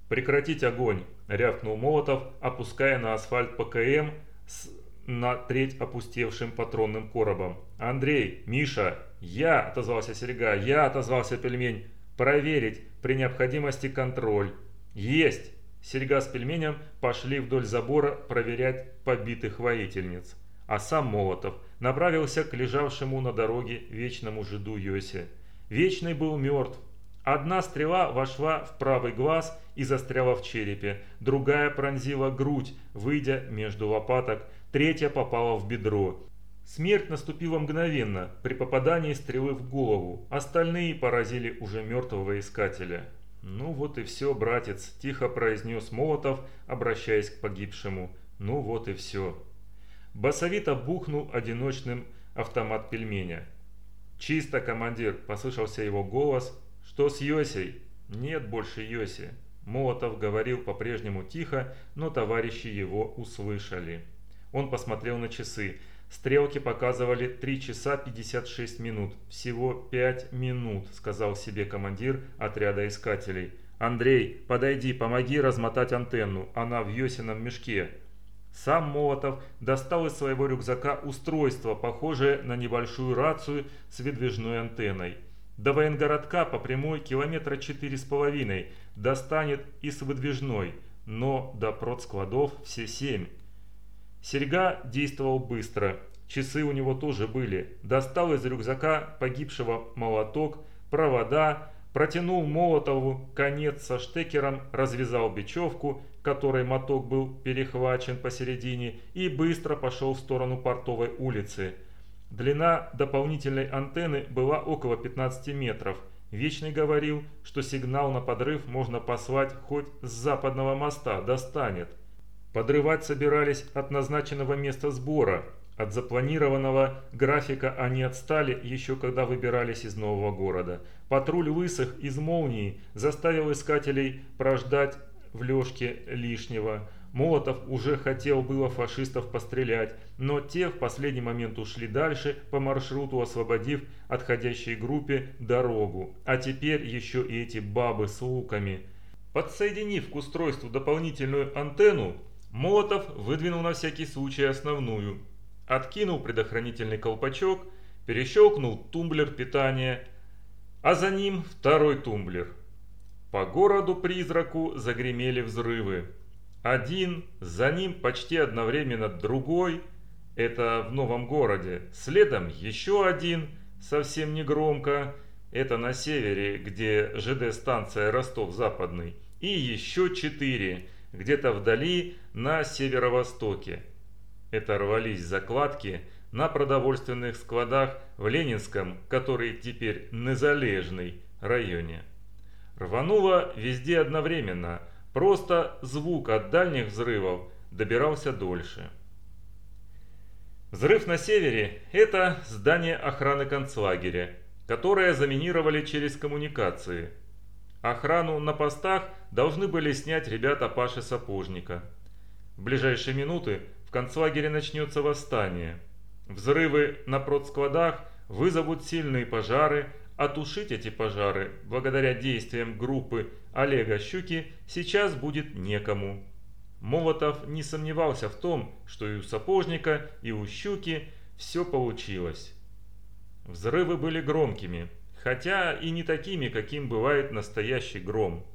«Прекратить огонь!» – рявкнул Молотов, опуская на асфальт ПКМ с на треть опустевшим патронным коробом. «Андрей, Миша, я!» – отозвался Серега. «Я!» – отозвался пельмень. «Проверить, при необходимости контроль». «Есть!» Серега с пельменем пошли вдоль забора проверять побитых воительниц. А сам Молотов направился к лежавшему на дороге вечному жиду Йосе. Вечный был мертв. Одна стрела вошла в правый глаз и застряла в черепе, другая пронзила грудь, выйдя между лопаток, третья попала в бедро. Смерть наступила мгновенно, при попадании стрелы в голову, остальные поразили уже мертвого искателя. «Ну вот и все, братец», – тихо произнес Молотов, обращаясь к погибшему. «Ну вот и все». Басовито бухнул одиночным автомат пельменя. «Чисто, командир!» – послышался его голос. «Что с Йосей?» «Нет больше Йоси». Молотов говорил по-прежнему тихо, но товарищи его услышали. Он посмотрел на часы. Стрелки показывали 3 часа 56 минут. «Всего 5 минут», — сказал себе командир отряда искателей. «Андрей, подойди, помоги размотать антенну. Она в Йосином мешке». Сам Молотов достал из своего рюкзака устройство, похожее на небольшую рацию с выдвижной антенной. До военгородка по прямой километра четыре с половиной достанет и с выдвижной, но до продскладов все семь. Серега действовал быстро. Часы у него тоже были. Достал из рюкзака погибшего молоток, провода, протянул Молотову конец со штекером, развязал бечевку, которой моток был перехвачен посередине, и быстро пошел в сторону портовой улицы. Длина дополнительной антенны была около 15 метров. Вечный говорил, что сигнал на подрыв можно послать хоть с западного моста, достанет. Подрывать собирались от назначенного места сбора. От запланированного графика они отстали еще когда выбирались из нового города. Патруль высох из молнии заставил искателей прождать в лёжке лишнего. Молотов уже хотел было фашистов пострелять, но те в последний момент ушли дальше по маршруту, освободив отходящей группе дорогу. А теперь еще и эти бабы с луками. Подсоединив к устройству дополнительную антенну, Молотов выдвинул на всякий случай основную. Откинул предохранительный колпачок, перещелкнул тумблер питания, а за ним второй тумблер. По городу-призраку загремели взрывы. Один, за ним почти одновременно другой, это в новом городе. Следом еще один, совсем не громко, это на севере, где ЖД-станция Ростов-Западный. И еще четыре, где-то вдали на северо-востоке. Это рвались закладки на продовольственных складах в Ленинском, который теперь незалежный районе. Рвануло везде одновременно – Просто звук от дальних взрывов добирался дольше. Взрыв на севере – это здание охраны концлагеря, которое заминировали через коммуникации. Охрану на постах должны были снять ребята Паши Сапожника. В ближайшие минуты в концлагере начнется восстание. Взрывы на продскладах вызовут сильные пожары, а тушить эти пожары, благодаря действиям группы Олега Щуки, сейчас будет некому. Молотов не сомневался в том, что и у Сапожника, и у Щуки все получилось. Взрывы были громкими, хотя и не такими, каким бывает настоящий гром.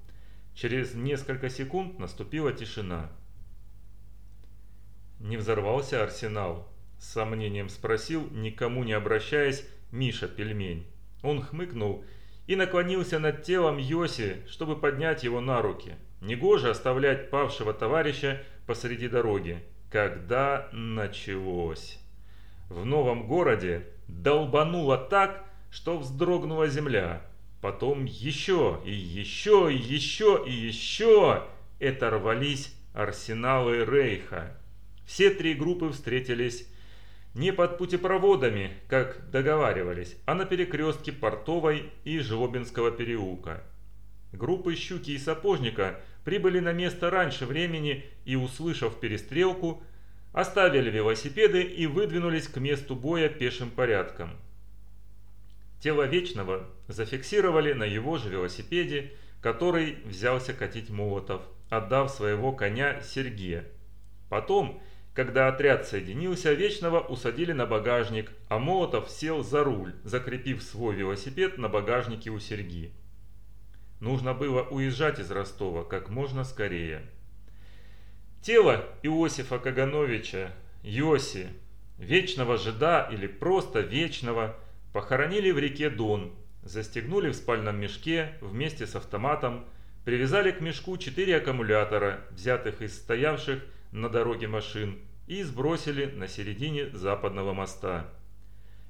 Через несколько секунд наступила тишина. «Не взорвался арсенал?» – с сомнением спросил, никому не обращаясь, Миша Пельмень. Он хмыкнул и наклонился над телом Йоси, чтобы поднять его на руки. Негоже оставлять павшего товарища посреди дороги. Когда началось? В новом городе долбануло так, что вздрогнула земля. Потом еще и еще и еще и еще. Это рвались арсеналы Рейха. Все три группы встретились не под путепроводами, как договаривались, а на перекрестке Портовой и Жлобинского переулка. Группы «Щуки» и «Сапожника» прибыли на место раньше времени и, услышав перестрелку, оставили велосипеды и выдвинулись к месту боя пешим порядком. Тело Вечного зафиксировали на его же велосипеде, который взялся катить Молотов, отдав своего коня Сергея. Потом когда отряд соединился, Вечного усадили на багажник, а Молотов сел за руль, закрепив свой велосипед на багажнике у Серги. Нужно было уезжать из Ростова как можно скорее. Тело Иосифа Кагановича, Йоси, вечного жида или просто вечного, похоронили в реке Дон, застегнули в спальном мешке вместе с автоматом, привязали к мешку четыре аккумулятора, взятых из стоявших на дороге машин и сбросили на середине западного моста.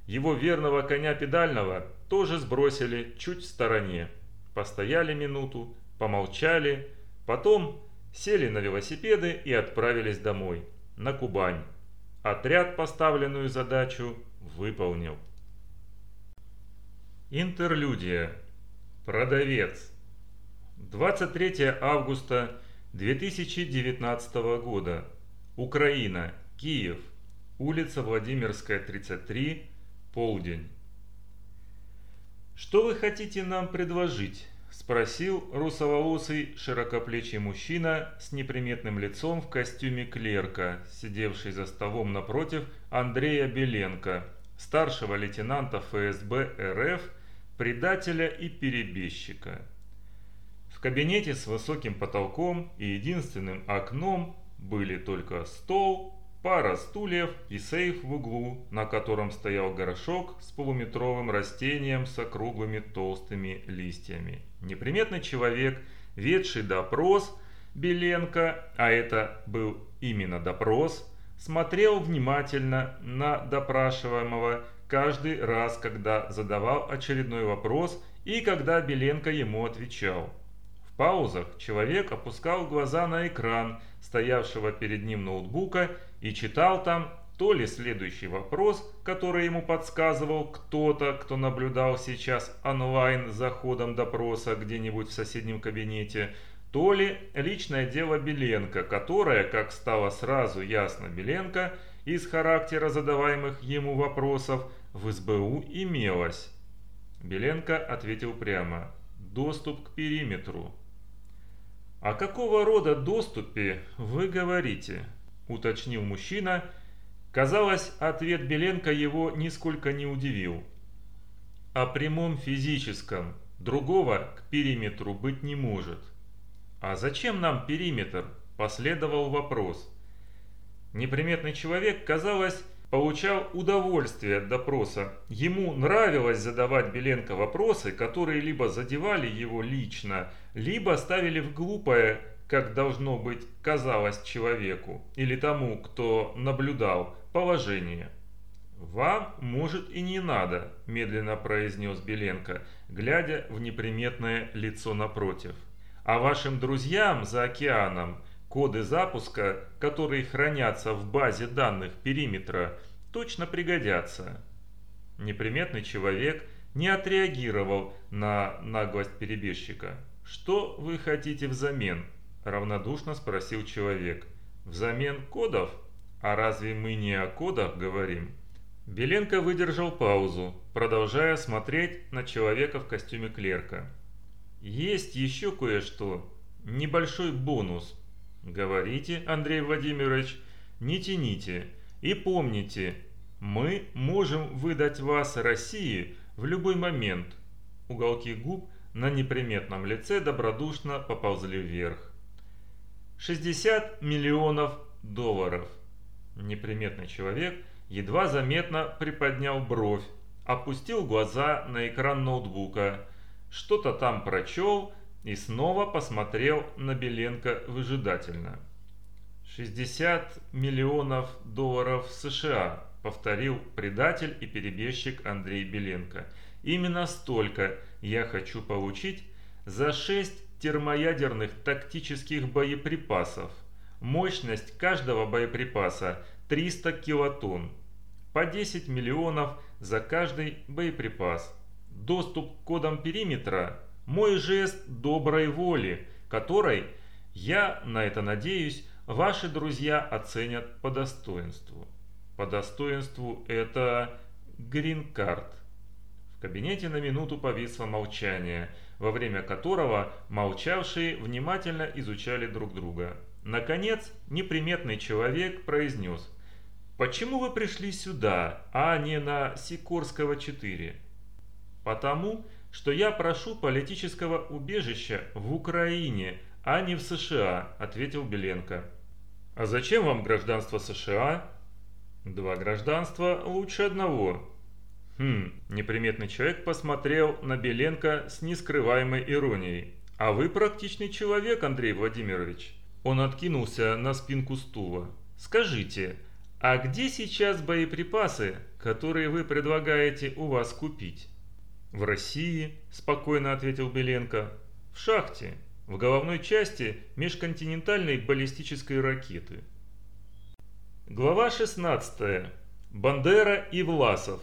Его верного коня педального тоже сбросили чуть в стороне. Постояли минуту, помолчали, потом сели на велосипеды и отправились домой, на Кубань. Отряд поставленную задачу выполнил. Интерлюдия. Продавец. 23 августа 2019 года. Украина. Киев. Улица Владимирская, 33. Полдень. «Что вы хотите нам предложить?» – спросил русоволосый широкоплечий мужчина с неприметным лицом в костюме клерка, сидевший за столом напротив Андрея Беленко, старшего лейтенанта ФСБ РФ, предателя и перебежчика кабинете с высоким потолком и единственным окном были только стол, пара стульев и сейф в углу, на котором стоял горшок с полуметровым растением с округлыми толстыми листьями. Неприметный человек, ведший допрос Беленко, а это был именно допрос, смотрел внимательно на допрашиваемого, каждый раз, когда задавал очередной вопрос и когда Беленко ему отвечал. В паузах человек опускал глаза на экран стоявшего перед ним ноутбука и читал там то ли следующий вопрос, который ему подсказывал кто-то, кто наблюдал сейчас онлайн за ходом допроса где-нибудь в соседнем кабинете, то ли личное дело Беленко, которое, как стало сразу ясно Беленко, из характера задаваемых ему вопросов в СБУ имелось. Беленко ответил прямо «Доступ к периметру». «О какого рода доступе вы говорите?» – уточнил мужчина. Казалось, ответ Беленко его нисколько не удивил. «О прямом физическом. Другого к периметру быть не может». «А зачем нам периметр?» – последовал вопрос. Неприметный человек, казалось, получал удовольствие от допроса. Ему нравилось задавать Беленко вопросы, которые либо задевали его лично, либо ставили в глупое, как должно быть казалось человеку или тому, кто наблюдал, положение. «Вам, может, и не надо», – медленно произнес Беленко, глядя в неприметное лицо напротив. «А вашим друзьям за океаном – Коды запуска, которые хранятся в базе данных периметра, точно пригодятся. Неприметный человек не отреагировал на наглость перебежчика. «Что вы хотите взамен?» – равнодушно спросил человек. «Взамен кодов? А разве мы не о кодах говорим?» Беленко выдержал паузу, продолжая смотреть на человека в костюме клерка. «Есть еще кое-что. Небольшой бонус», Говорите, Андрей Владимирович, не тяните. И помните, мы можем выдать вас России в любой момент. Уголки губ на неприметном лице добродушно поползли вверх. 60 миллионов долларов. Неприметный человек едва заметно приподнял бровь, опустил глаза на экран ноутбука, что-то там прочел и снова посмотрел на Беленко выжидательно. 60 миллионов долларов США, повторил предатель и перебежчик Андрей Беленко. Именно столько я хочу получить за 6 термоядерных тактических боеприпасов. Мощность каждого боеприпаса 300 килотонн. По 10 миллионов за каждый боеприпас. Доступ к кодам периметра мой жест доброй воли, который, я на это надеюсь, ваши друзья оценят по достоинству. По достоинству это грин-карт. В кабинете на минуту повисло молчание, во время которого молчавшие внимательно изучали друг друга. Наконец, неприметный человек произнес «Почему вы пришли сюда, а не на Сикорского 4?» «Потому, что я прошу политического убежища в Украине, а не в США», – ответил Беленко. «А зачем вам гражданство США?» «Два гражданства лучше одного». «Хм», – неприметный человек посмотрел на Беленко с нескрываемой иронией. «А вы практичный человек, Андрей Владимирович». Он откинулся на спинку стула. «Скажите, а где сейчас боеприпасы, которые вы предлагаете у вас купить?» «В России», – спокойно ответил Беленко. «В шахте, в головной части межконтинентальной баллистической ракеты». Глава 16. Бандера и Власов.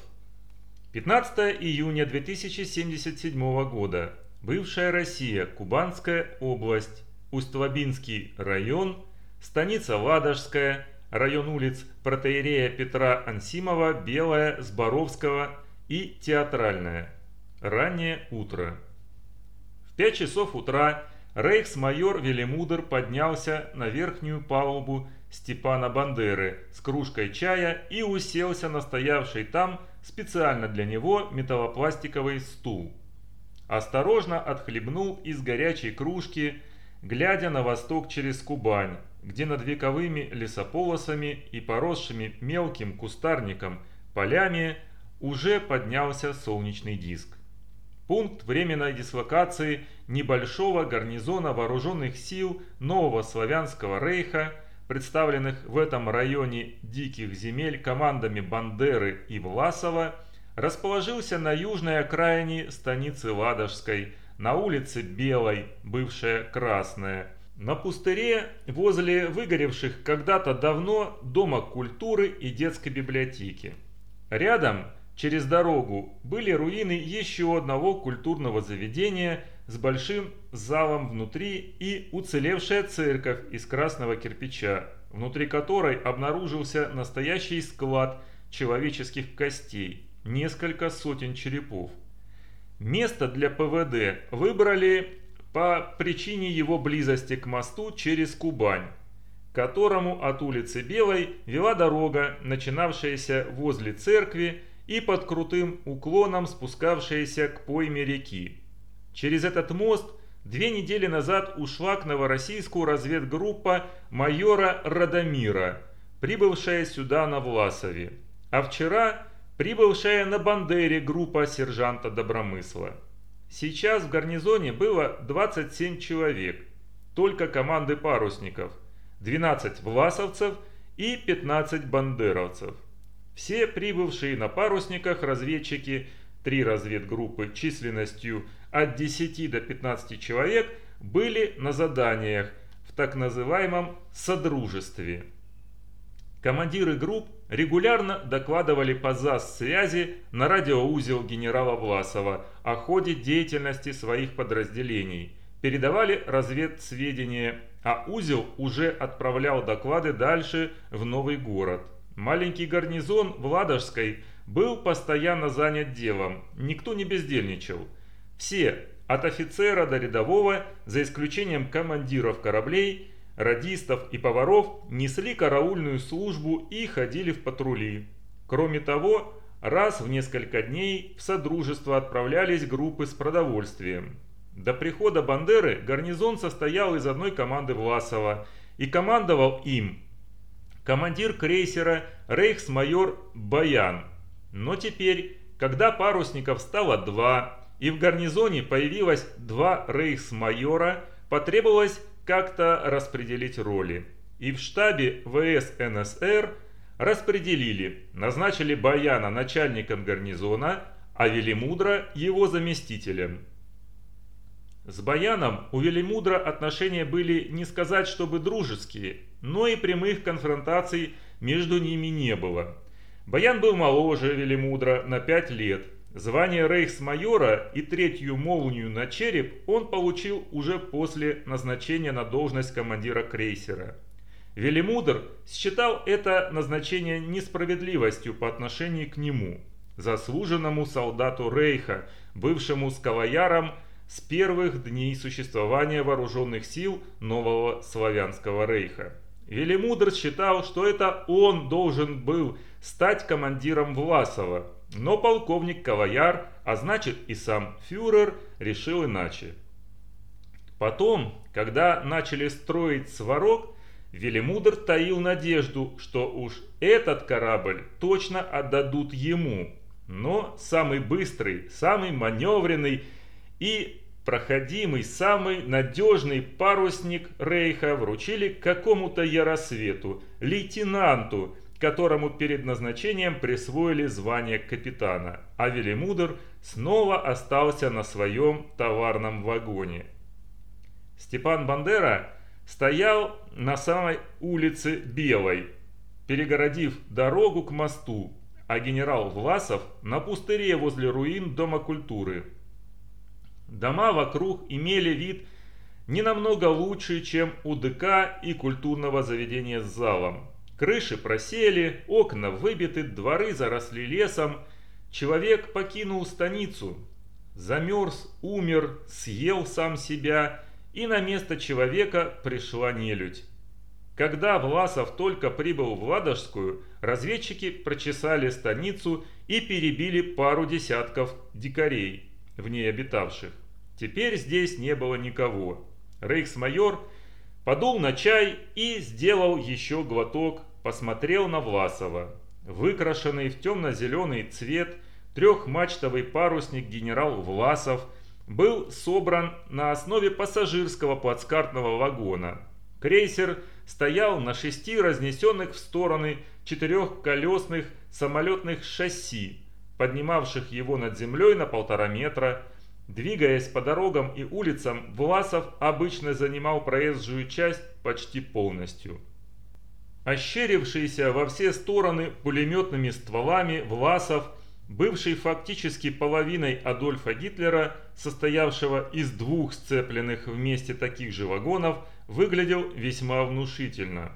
15 июня 2077 года. Бывшая Россия, Кубанская область, Усть-Лабинский район, станица Ладожская, район улиц Протеерея Петра Ансимова, Белая, Зборовского и Театральная. Раннее утро. В 5 часов утра рейхсмайор Велимудр поднялся на верхнюю палубу Степана Бандеры с кружкой чая и уселся на стоявший там специально для него металлопластиковый стул. Осторожно отхлебнул из горячей кружки, глядя на восток через Кубань, где над вековыми лесополосами и поросшими мелким кустарником полями уже поднялся солнечный диск пункт временной дислокации небольшого гарнизона вооруженных сил Нового Славянского Рейха, представленных в этом районе диких земель командами Бандеры и Власова, расположился на южной окраине станицы Ладожской, на улице Белой, бывшая Красная, на пустыре возле выгоревших когда-то давно Дома культуры и детской библиотеки. Рядом, через дорогу, были руины еще одного культурного заведения с большим залом внутри и уцелевшая церковь из красного кирпича, внутри которой обнаружился настоящий склад человеческих костей, несколько сотен черепов. Место для ПВД выбрали по причине его близости к мосту через Кубань, которому от улицы Белой вела дорога, начинавшаяся возле церкви и под крутым уклоном спускавшаяся к пойме реки. Через этот мост две недели назад ушла к новороссийскую разведгруппа майора Радомира, прибывшая сюда на Власове, а вчера прибывшая на Бандере группа сержанта Добромысла. Сейчас в гарнизоне было 27 человек, только команды парусников, 12 власовцев и 15 бандеровцев. Все прибывшие на парусниках разведчики, три разведгруппы численностью от 10 до 15 человек были на заданиях в так называемом «содружестве». Командиры групп регулярно докладывали по ЗАС-связи на радиоузел генерала Власова о ходе деятельности своих подразделений, передавали разведсведения, а узел уже отправлял доклады дальше в новый город. Маленький гарнизон в Ладожской был постоянно занят делом, никто не бездельничал. Все, от офицера до рядового, за исключением командиров кораблей, радистов и поваров несли караульную службу и ходили в патрули. Кроме того, раз в несколько дней в Содружество отправлялись группы с продовольствием. До прихода Бандеры гарнизон состоял из одной команды Власова и командовал им командир крейсера рейхсмайор Баян. Но теперь, когда парусников стало два и в гарнизоне появилось два рейхсмайора, потребовалось как-то распределить роли. И в штабе ВС НСР распределили, назначили Баяна начальником гарнизона, а Велимудра его заместителем. С Баяном у Велимудра отношения были не сказать, чтобы дружеские, но и прямых конфронтаций между ними не было. Баян был моложе Велимудра на 5 лет – Звание рейхсмайора и третью молнию на череп он получил уже после назначения на должность командира крейсера. Велимудр считал это назначение несправедливостью по отношению к нему, заслуженному солдату Рейха, бывшему скалояром с первых дней существования вооруженных сил нового славянского рейха. Велимудр считал, что это он должен был стать командиром Власова, но полковник Каваяр, а значит и сам фюрер, решил иначе. Потом, когда начали строить сварог, Велимудр таил надежду, что уж этот корабль точно отдадут ему. Но самый быстрый, самый маневренный и проходимый, самый надежный парусник Рейха вручили какому-то яросвету, лейтенанту, которому перед назначением присвоили звание капитана, а Велимудр снова остался на своем товарном вагоне. Степан Бандера стоял на самой улице Белой, перегородив дорогу к мосту, а генерал Власов на пустыре возле руин Дома культуры. Дома вокруг имели вид не намного лучше, чем у ДК и культурного заведения с залом. Крыши просели, окна выбиты, дворы заросли лесом. Человек покинул станицу. Замерз, умер, съел сам себя, и на место человека пришла нелюдь. Когда Власов только прибыл в Ладожскую, разведчики прочесали станицу и перебили пару десятков дикарей, в ней обитавших. Теперь здесь не было никого. Рейхсмайор подул на чай и сделал еще глоток посмотрел на Власова. Выкрашенный в темно-зеленый цвет трехмачтовый парусник генерал Власов был собран на основе пассажирского плацкартного вагона. Крейсер стоял на шести разнесенных в стороны четырехколесных самолетных шасси, поднимавших его над землей на полтора метра. Двигаясь по дорогам и улицам, Власов обычно занимал проезжую часть почти полностью. Ощерившийся во все стороны пулеметными стволами Власов, бывший фактически половиной Адольфа Гитлера, состоявшего из двух сцепленных вместе таких же вагонов, выглядел весьма внушительно.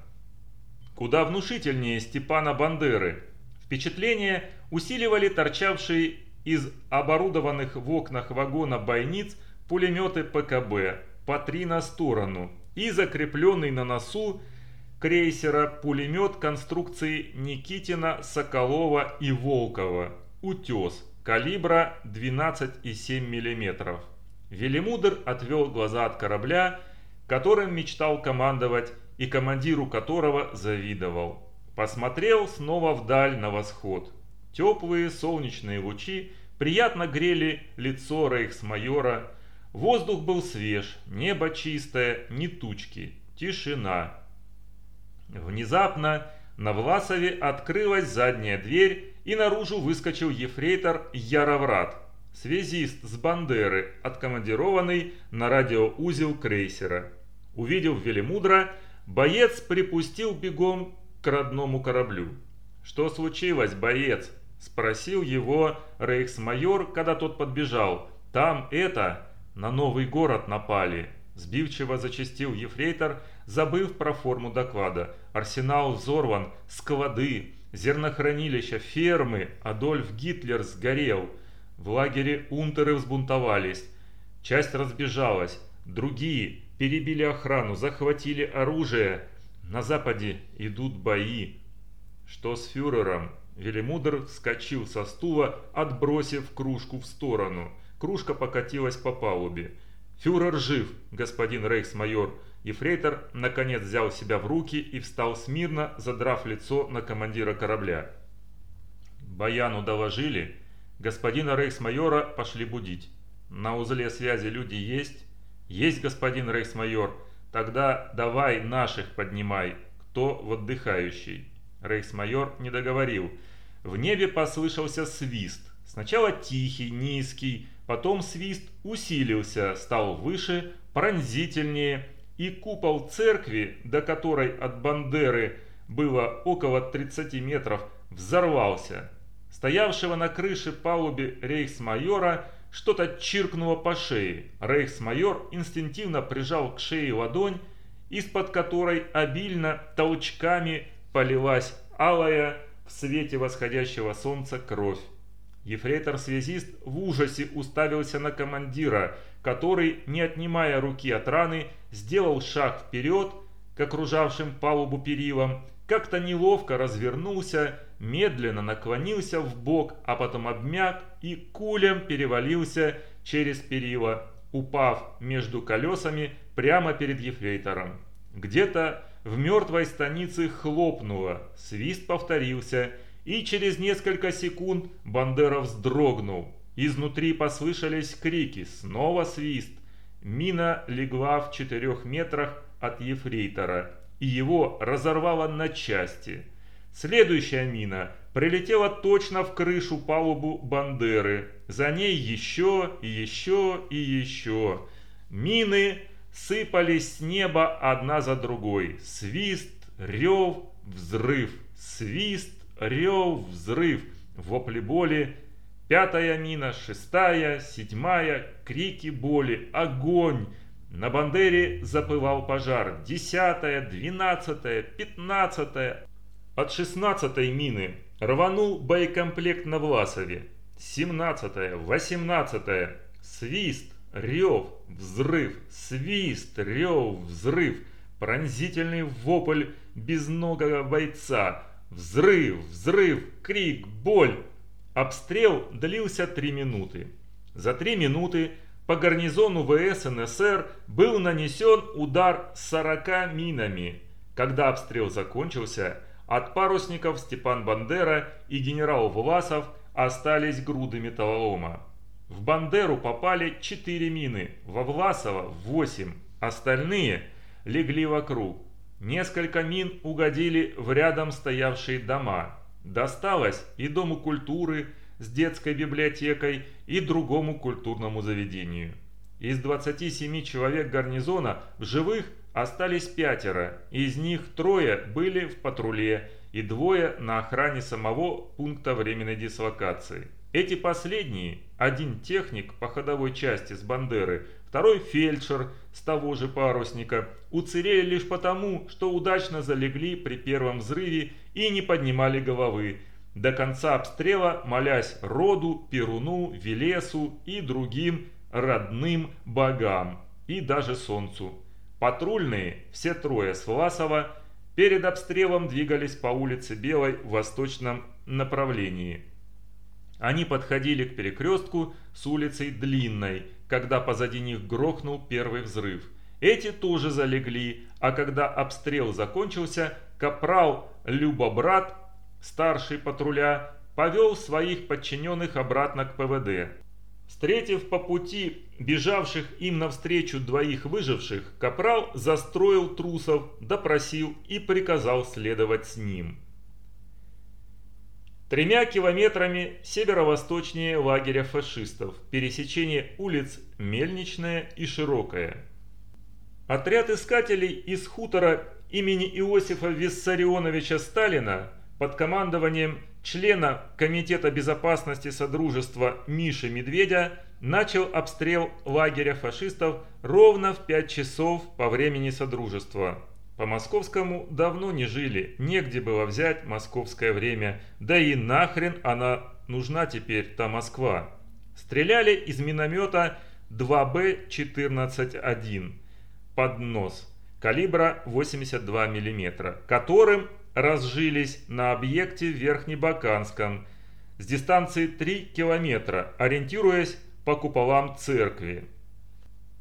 Куда внушительнее Степана Бандеры. Впечатление усиливали торчавшие из оборудованных в окнах вагона бойниц пулеметы ПКБ по три на сторону и закрепленный на носу крейсера пулемет конструкции Никитина, Соколова и Волкова «Утес» калибра 12,7 мм. Велимудр отвел глаза от корабля, которым мечтал командовать и командиру которого завидовал. Посмотрел снова вдаль на восход. Теплые солнечные лучи приятно грели лицо рейхсмайора. Воздух был свеж, небо чистое, ни тучки, тишина. Внезапно на Власове открылась задняя дверь, и наружу выскочил ефрейтор Яроврат, связист с Бандеры, откомандированный на радиоузел крейсера. Увидев Велимудра, боец припустил бегом к родному кораблю. «Что случилось, боец?» – спросил его рейхсмайор, когда тот подбежал. «Там это, на новый город напали». Сбивчиво зачастил ефрейтор, забыв про форму доклада. Арсенал взорван, склады, зернохранилища, фермы. Адольф Гитлер сгорел. В лагере унтеры взбунтовались. Часть разбежалась. Другие перебили охрану, захватили оружие. На западе идут бои. Что с фюрером? Велимудр вскочил со стула, отбросив кружку в сторону. Кружка покатилась по палубе. «Фюрер жив, господин рейхсмайор!» Ефрейтор наконец взял себя в руки и встал смирно, задрав лицо на командира корабля. Баяну доложили. Господина рейхсмайора пошли будить. На узле связи люди есть? Есть, господин рейхсмайор. Тогда давай наших поднимай. Кто в отдыхающий? Рейхсмайор не договорил. В небе послышался свист. Сначала тихий, низкий, потом свист усилился, стал выше, пронзительнее, и купол церкви, до которой от Бандеры было около 30 метров, взорвался. Стоявшего на крыше палубе рейхсмайора что-то чиркнуло по шее. Рейхсмайор инстинктивно прижал к шее ладонь, из-под которой обильно толчками полилась алая в свете восходящего солнца кровь. Ефрейтор-связист в ужасе уставился на командира, который, не отнимая руки от раны, сделал шаг вперед к окружавшим палубу перилам, как-то неловко развернулся, медленно наклонился в бок, а потом обмяк и кулем перевалился через перила, упав между колесами прямо перед ефрейтором. Где-то в мертвой станице хлопнуло, свист повторился, и через несколько секунд Бандера вздрогнул. Изнутри послышались крики, снова свист. Мина легла в четырех метрах от ефрейтора, и его разорвало на части. Следующая мина прилетела точно в крышу палубу Бандеры. За ней еще еще и еще. Мины сыпались с неба одна за другой. Свист, рев, взрыв. Свист, рев, взрыв. Вопли боли. Пятая мина, шестая, седьмая, крики боли, огонь. На Бандере запывал пожар. Десятая, двенадцатая, пятнадцатая. От шестнадцатой мины рванул боекомплект на Власове. Семнадцатая, восемнадцатая. Свист, рев, взрыв, свист, рев, взрыв, пронзительный вопль безногого бойца, взрыв, взрыв, крик, боль. Обстрел длился три минуты. За три минуты по гарнизону ВС НСР был нанесен удар 40 минами. Когда обстрел закончился, от парусников Степан Бандера и генерал Власов остались груды металлолома. В Бандеру попали 4 мины, во Власова 8, остальные легли вокруг. Несколько мин угодили в рядом стоявшие дома. Досталось и Дому культуры, с детской библиотекой и другому культурному заведению. Из 27 человек гарнизона в живых остались пятеро, из них трое были в патруле и двое на охране самого пункта временной дислокации. Эти последние, один техник по ходовой части с Бандеры, второй фельдшер с того же парусника, уцелели лишь потому, что удачно залегли при первом взрыве и не поднимали головы, до конца обстрела молясь роду, Перуну, Велесу и другим родным богам, и даже солнцу. Патрульные, все трое с Власова, перед обстрелом двигались по улице Белой в восточном направлении. Они подходили к перекрестку с улицей Длинной, когда позади них грохнул первый взрыв. Эти тоже залегли, а когда обстрел закончился, капрал Любобрат, старший патруля, повел своих подчиненных обратно к ПВД. Встретив по пути бежавших им навстречу двоих выживших, Капрал застроил трусов, допросил и приказал следовать с ним. Тремя километрами северо-восточнее лагеря фашистов, пересечение улиц Мельничная и Широкая. Отряд искателей из хутора имени Иосифа Виссарионовича Сталина под командованием члена Комитета безопасности Содружества Миши Медведя начал обстрел лагеря фашистов ровно в 5 часов по времени Содружества. По московскому давно не жили, негде было взять московское время, да и нахрен она нужна теперь, та Москва. Стреляли из миномета 2Б-14-1 под нос калибра 82 мм, которым разжились на объекте Верхнебаканском с дистанции 3 км, ориентируясь по куполам церкви.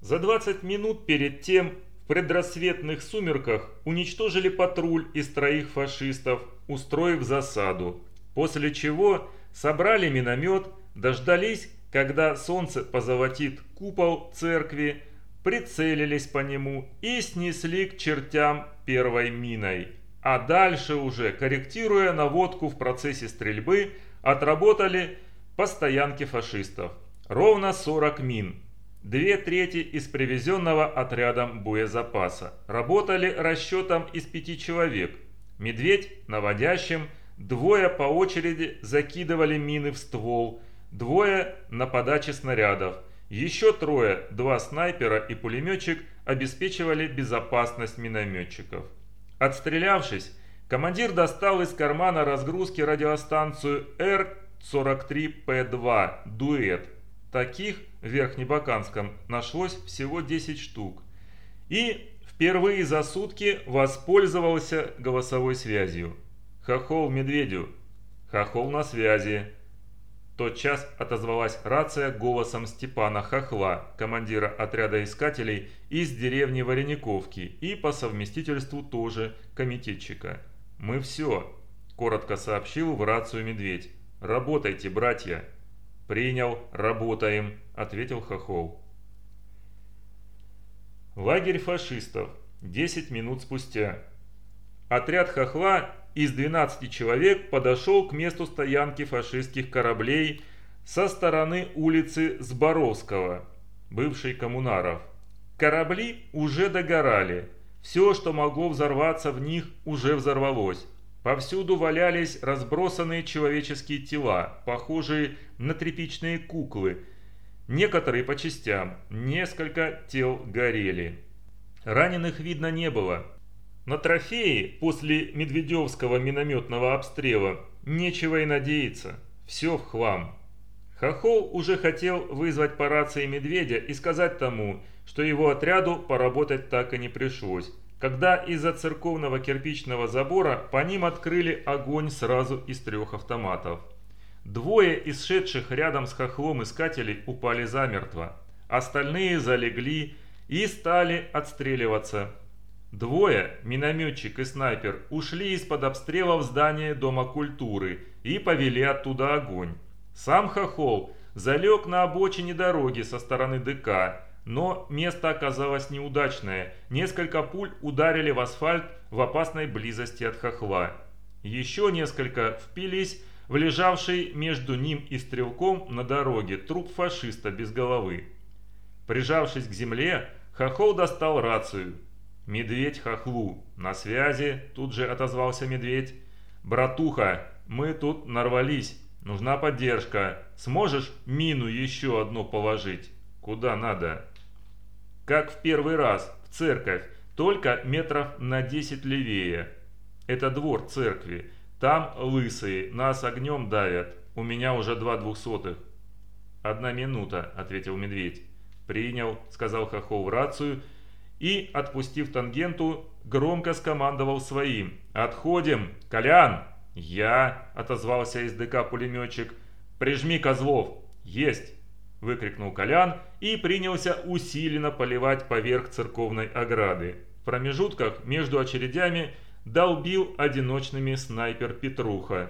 За 20 минут перед тем в предрассветных сумерках уничтожили патруль из троих фашистов, устроив засаду, после чего собрали миномет, дождались, когда солнце позолотит купол церкви, прицелились по нему и снесли к чертям первой миной а дальше уже, корректируя наводку в процессе стрельбы, отработали по стоянке фашистов. Ровно 40 мин. Две трети из привезенного отрядом боезапаса. Работали расчетом из пяти человек. Медведь наводящим, двое по очереди закидывали мины в ствол, двое на подаче снарядов. Еще трое, два снайпера и пулеметчик, обеспечивали безопасность минометчиков. Отстрелявшись, командир достал из кармана разгрузки радиостанцию Р-43П2 «Дуэт». Таких в Верхнебаканском нашлось всего 10 штук. И впервые за сутки воспользовался голосовой связью. «Хохол Медведю». «Хохол на связи». Тотчас отозвалась рация голосом Степана Хохла, командира отряда искателей из деревни Варениковки и по совместительству тоже комитетчика. «Мы все», – коротко сообщил в рацию Медведь. «Работайте, братья». «Принял, работаем», – ответил Хохол. Лагерь фашистов. 10 минут спустя. Отряд Хохла из 12 человек подошел к месту стоянки фашистских кораблей со стороны улицы Сборовского, бывшей коммунаров. Корабли уже догорали. Все, что могло взорваться в них, уже взорвалось. Повсюду валялись разбросанные человеческие тела, похожие на тряпичные куклы. Некоторые по частям, несколько тел горели. Раненых видно не было, на трофеи после Медведевского минометного обстрела нечего и надеяться. Все в хлам. Хохол уже хотел вызвать по рации Медведя и сказать тому, что его отряду поработать так и не пришлось, когда из-за церковного кирпичного забора по ним открыли огонь сразу из трех автоматов. Двое из шедших рядом с хохлом искателей упали замертво, остальные залегли и стали отстреливаться – Двое, минометчик и снайпер, ушли из-под обстрела в здание Дома культуры и повели оттуда огонь. Сам Хохол залег на обочине дороги со стороны ДК, но место оказалось неудачное. Несколько пуль ударили в асфальт в опасной близости от Хохла. Еще несколько впились в лежавший между ним и стрелком на дороге труп фашиста без головы. Прижавшись к земле, Хохол достал рацию. «Медведь хохлу. На связи», – тут же отозвался медведь. «Братуха, мы тут нарвались. Нужна поддержка. Сможешь мину еще одну положить? Куда надо?» «Как в первый раз, в церковь, только метров на 10 левее. Это двор церкви. Там лысые, нас огнем давят. У меня уже два двухсотых». «Одна минута», – ответил медведь. «Принял», – сказал Хохол в рацию – и, отпустив тангенту, громко скомандовал своим. «Отходим! Колян!» «Я!» – отозвался из ДК пулеметчик. «Прижми козлов!» «Есть!» – выкрикнул Колян и принялся усиленно поливать поверх церковной ограды. В промежутках между очередями долбил одиночными снайпер Петруха.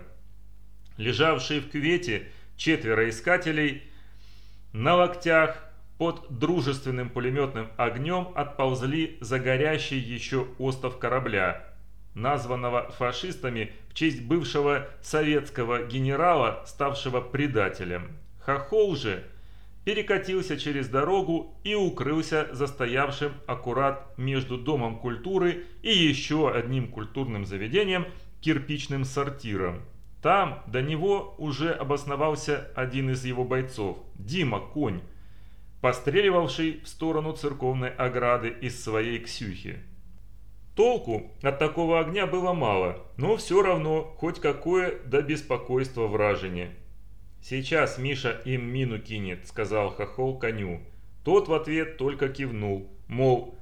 Лежавшие в кювете четверо искателей на локтях под дружественным пулеметным огнем отползли за горящий еще остов корабля, названного фашистами в честь бывшего советского генерала, ставшего предателем. Хохол же перекатился через дорогу и укрылся за стоявшим аккурат между Домом культуры и еще одним культурным заведением кирпичным сортиром. Там до него уже обосновался один из его бойцов, Дима Конь, постреливавший в сторону церковной ограды из своей ксюхи. Толку от такого огня было мало, но все равно хоть какое до беспокойства вражение. «Сейчас Миша им мину кинет», — сказал Хохол коню. Тот в ответ только кивнул, мол,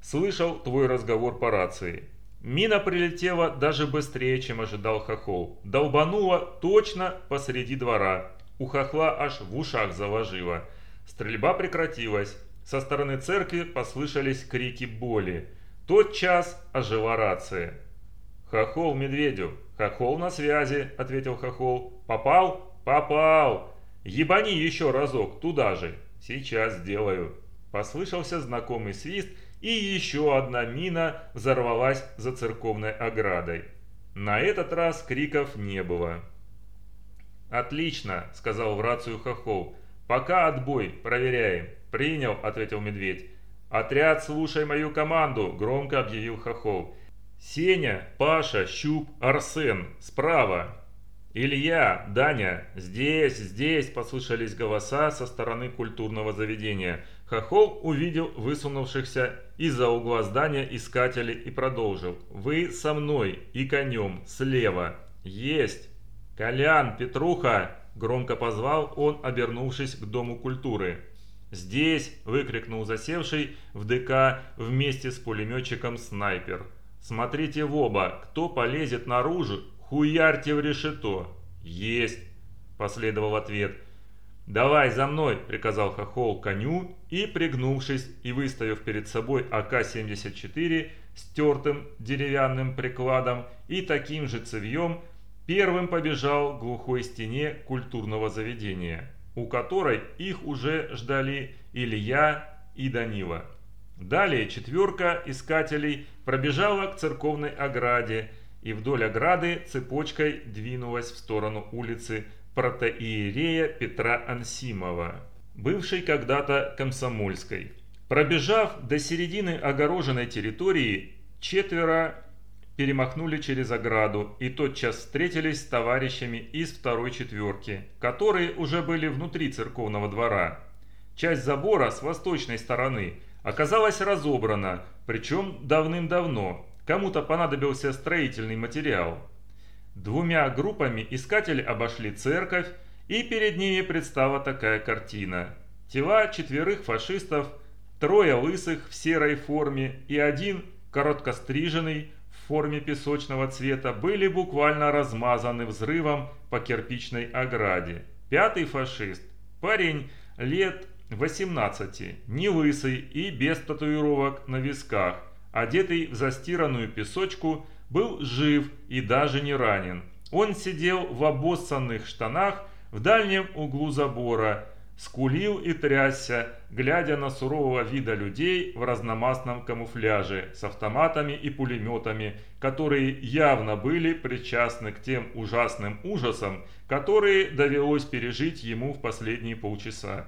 слышал твой разговор по рации. Мина прилетела даже быстрее, чем ожидал Хохол. Долбанула точно посреди двора. У Хохла аж в ушах заложила. Стрельба прекратилась. Со стороны церкви послышались крики боли. Тот час ожила рация. «Хохол Медведю! Хохол на связи!» – ответил Хохол. «Попал? Попал! Ебани еще разок, туда же! Сейчас сделаю!» Послышался знакомый свист, и еще одна мина взорвалась за церковной оградой. На этот раз криков не было. «Отлично!» – сказал в рацию Хохол. «Пока отбой, проверяем». «Принял», — ответил медведь. «Отряд, слушай мою команду», — громко объявил Хохол. «Сеня, Паша, Щуп, Арсен, справа». «Илья, Даня, здесь, здесь!» – послышались голоса со стороны культурного заведения. Хохол увидел высунувшихся из-за угла здания искателей и продолжил. «Вы со мной и конем, слева. Есть! Колян, Петруха, Громко позвал он, обернувшись к Дому культуры. «Здесь!» – выкрикнул засевший в ДК вместе с пулеметчиком снайпер. «Смотрите в оба! Кто полезет наружу, хуярьте в решето!» «Есть!» – последовал ответ. «Давай за мной!» – приказал Хохол коню и, пригнувшись и выставив перед собой АК-74 стертым деревянным прикладом и таким же цевьем – Первым побежал к глухой стене культурного заведения, у которой их уже ждали Илья и Данила. Далее четверка искателей пробежала к церковной ограде и вдоль ограды цепочкой двинулась в сторону улицы протоиерея Петра Ансимова, бывшей когда-то комсомольской. Пробежав до середины огороженной территории, четверо перемахнули через ограду и тотчас встретились с товарищами из второй четверки, которые уже были внутри церковного двора. Часть забора с восточной стороны оказалась разобрана, причем давным-давно. Кому-то понадобился строительный материал. Двумя группами искатели обошли церковь, и перед ними предстала такая картина. Тела четверых фашистов, трое лысых в серой форме и один короткостриженный, в форме песочного цвета были буквально размазаны взрывом по кирпичной ограде. Пятый фашист, парень лет 18, не лысый и без татуировок на висках, одетый в застиранную песочку, был жив и даже не ранен. Он сидел в обоссанных штанах в дальнем углу забора, скулил и трясся, глядя на сурового вида людей в разномастном камуфляже с автоматами и пулеметами, которые явно были причастны к тем ужасным ужасам, которые довелось пережить ему в последние полчаса.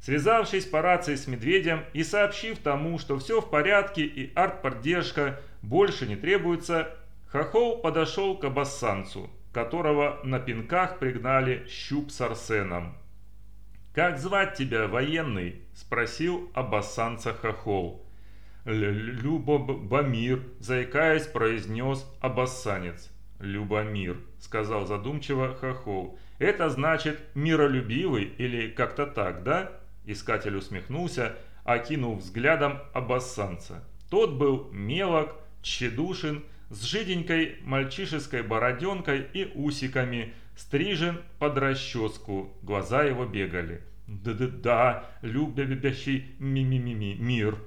Связавшись по рации с Медведем и сообщив тому, что все в порядке и артподдержка больше не требуется, Хохол подошел к абассанцу, которого на пинках пригнали щуп с Арсеном. «Как звать тебя, военный?» – спросил абассанца Хохол. «Любомир», – заикаясь, произнес абассанец. «Любомир», – сказал задумчиво Хохол. «Это значит миролюбивый или как-то так, да?» Искатель усмехнулся, окинув взглядом абассанца. Тот был мелок, тщедушен, с жиденькой мальчишеской бороденкой и усиками, стрижен под расческу, глаза его бегали. «Да-да-да, любящий ми-ми-ми-ми мир!»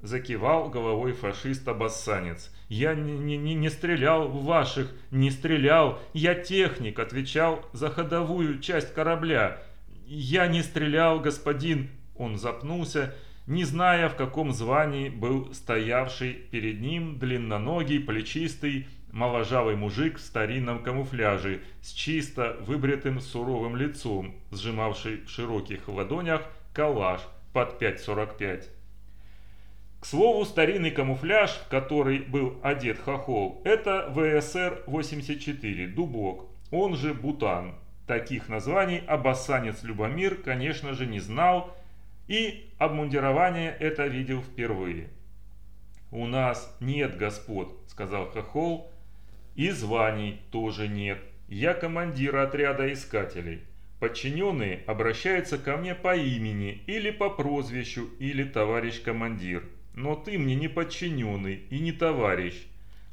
Закивал головой фашист-обоссанец. «Я не, не, не стрелял в ваших, не стрелял, я техник, отвечал за ходовую часть корабля. Я не стрелял, господин!» Он запнулся не зная, в каком звании был стоявший перед ним длинноногий, плечистый, моложавый мужик в старинном камуфляже с чисто выбритым суровым лицом, сжимавший в широких ладонях калаш под 5.45. К слову, старинный камуфляж, в который был одет хохол, это ВСР-84 «Дубок», он же «Бутан». Таких названий обоссанец Любомир, конечно же, не знал, и обмундирование это видел впервые. «У нас нет господ», — сказал Хохол, — «и званий тоже нет. Я командир отряда искателей. Подчиненные обращаются ко мне по имени или по прозвищу, или товарищ командир. Но ты мне не подчиненный и не товарищ.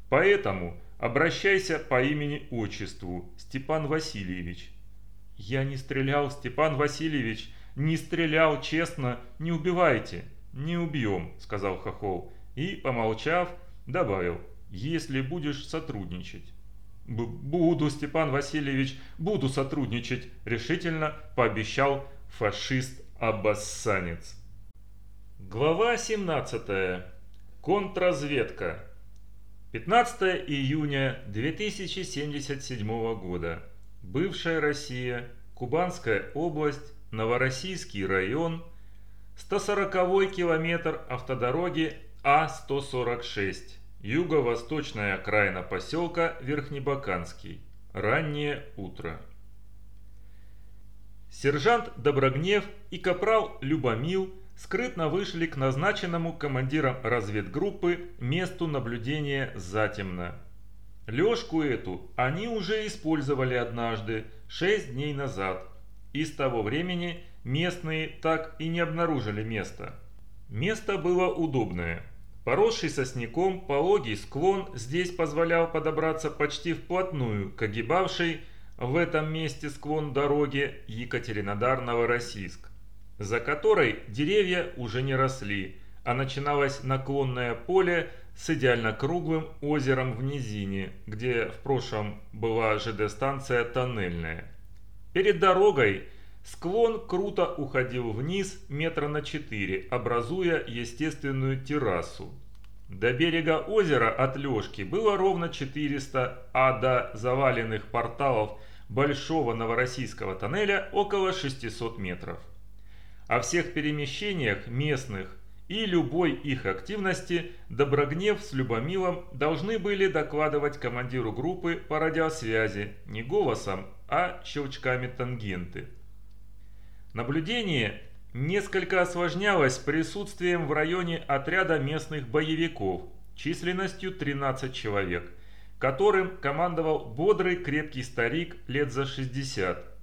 Поэтому обращайся по имени-отчеству, Степан Васильевич». «Я не стрелял, Степан Васильевич», «Не стрелял, честно, не убивайте». «Не убьем», — сказал Хохол. И, помолчав, добавил, «если будешь сотрудничать». Б «Буду, Степан Васильевич, буду сотрудничать», — решительно пообещал фашист-обоссанец. Глава 17. Контрразведка. 15 июня 2077 года. Бывшая Россия, Кубанская область, Новороссийский район, 140 километр автодороги А-146, юго-восточная окраина поселка Верхнебаканский, раннее утро. Сержант Доброгнев и капрал Любомил скрытно вышли к назначенному командиром разведгруппы месту наблюдения затемно. Лёшку эту они уже использовали однажды, шесть дней назад – и с того времени местные так и не обнаружили место. Место было удобное. Поросший сосняком пологий склон здесь позволял подобраться почти вплотную к огибавшей в этом месте склон дороги Екатеринодар-Новороссийск, за которой деревья уже не росли, а начиналось наклонное поле с идеально круглым озером в низине, где в прошлом была ЖД-станция «Тоннельная». Перед дорогой склон круто уходил вниз метра на 4, образуя естественную террасу. До берега озера от Лёшки было ровно 400, а до заваленных порталов Большого Новороссийского тоннеля около 600 метров. О всех перемещениях местных и любой их активности Доброгнев с Любомилом должны были докладывать командиру группы по радиосвязи не голосом, а щелчками тангенты. Наблюдение несколько осложнялось присутствием в районе отряда местных боевиков численностью 13 человек, которым командовал бодрый крепкий старик лет за 60.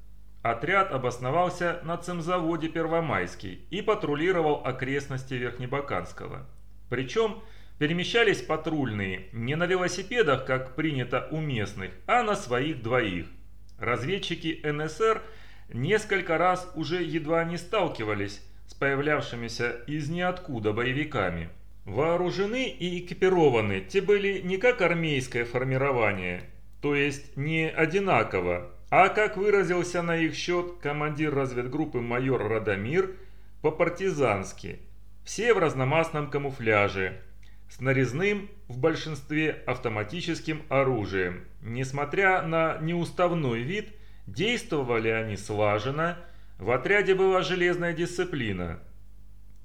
Отряд обосновался на цемзаводе Первомайский и патрулировал окрестности Верхнебаканского. Причем перемещались патрульные не на велосипедах, как принято у местных, а на своих двоих – Разведчики НСР несколько раз уже едва не сталкивались с появлявшимися из ниоткуда боевиками. Вооружены и экипированы те были не как армейское формирование, то есть не одинаково, А как выразился на их счет командир разведгруппы майор Радомир, по-партизански. Все в разномастном камуфляже, с нарезным, в большинстве автоматическим оружием. Несмотря на неуставной вид, действовали они слаженно, в отряде была железная дисциплина.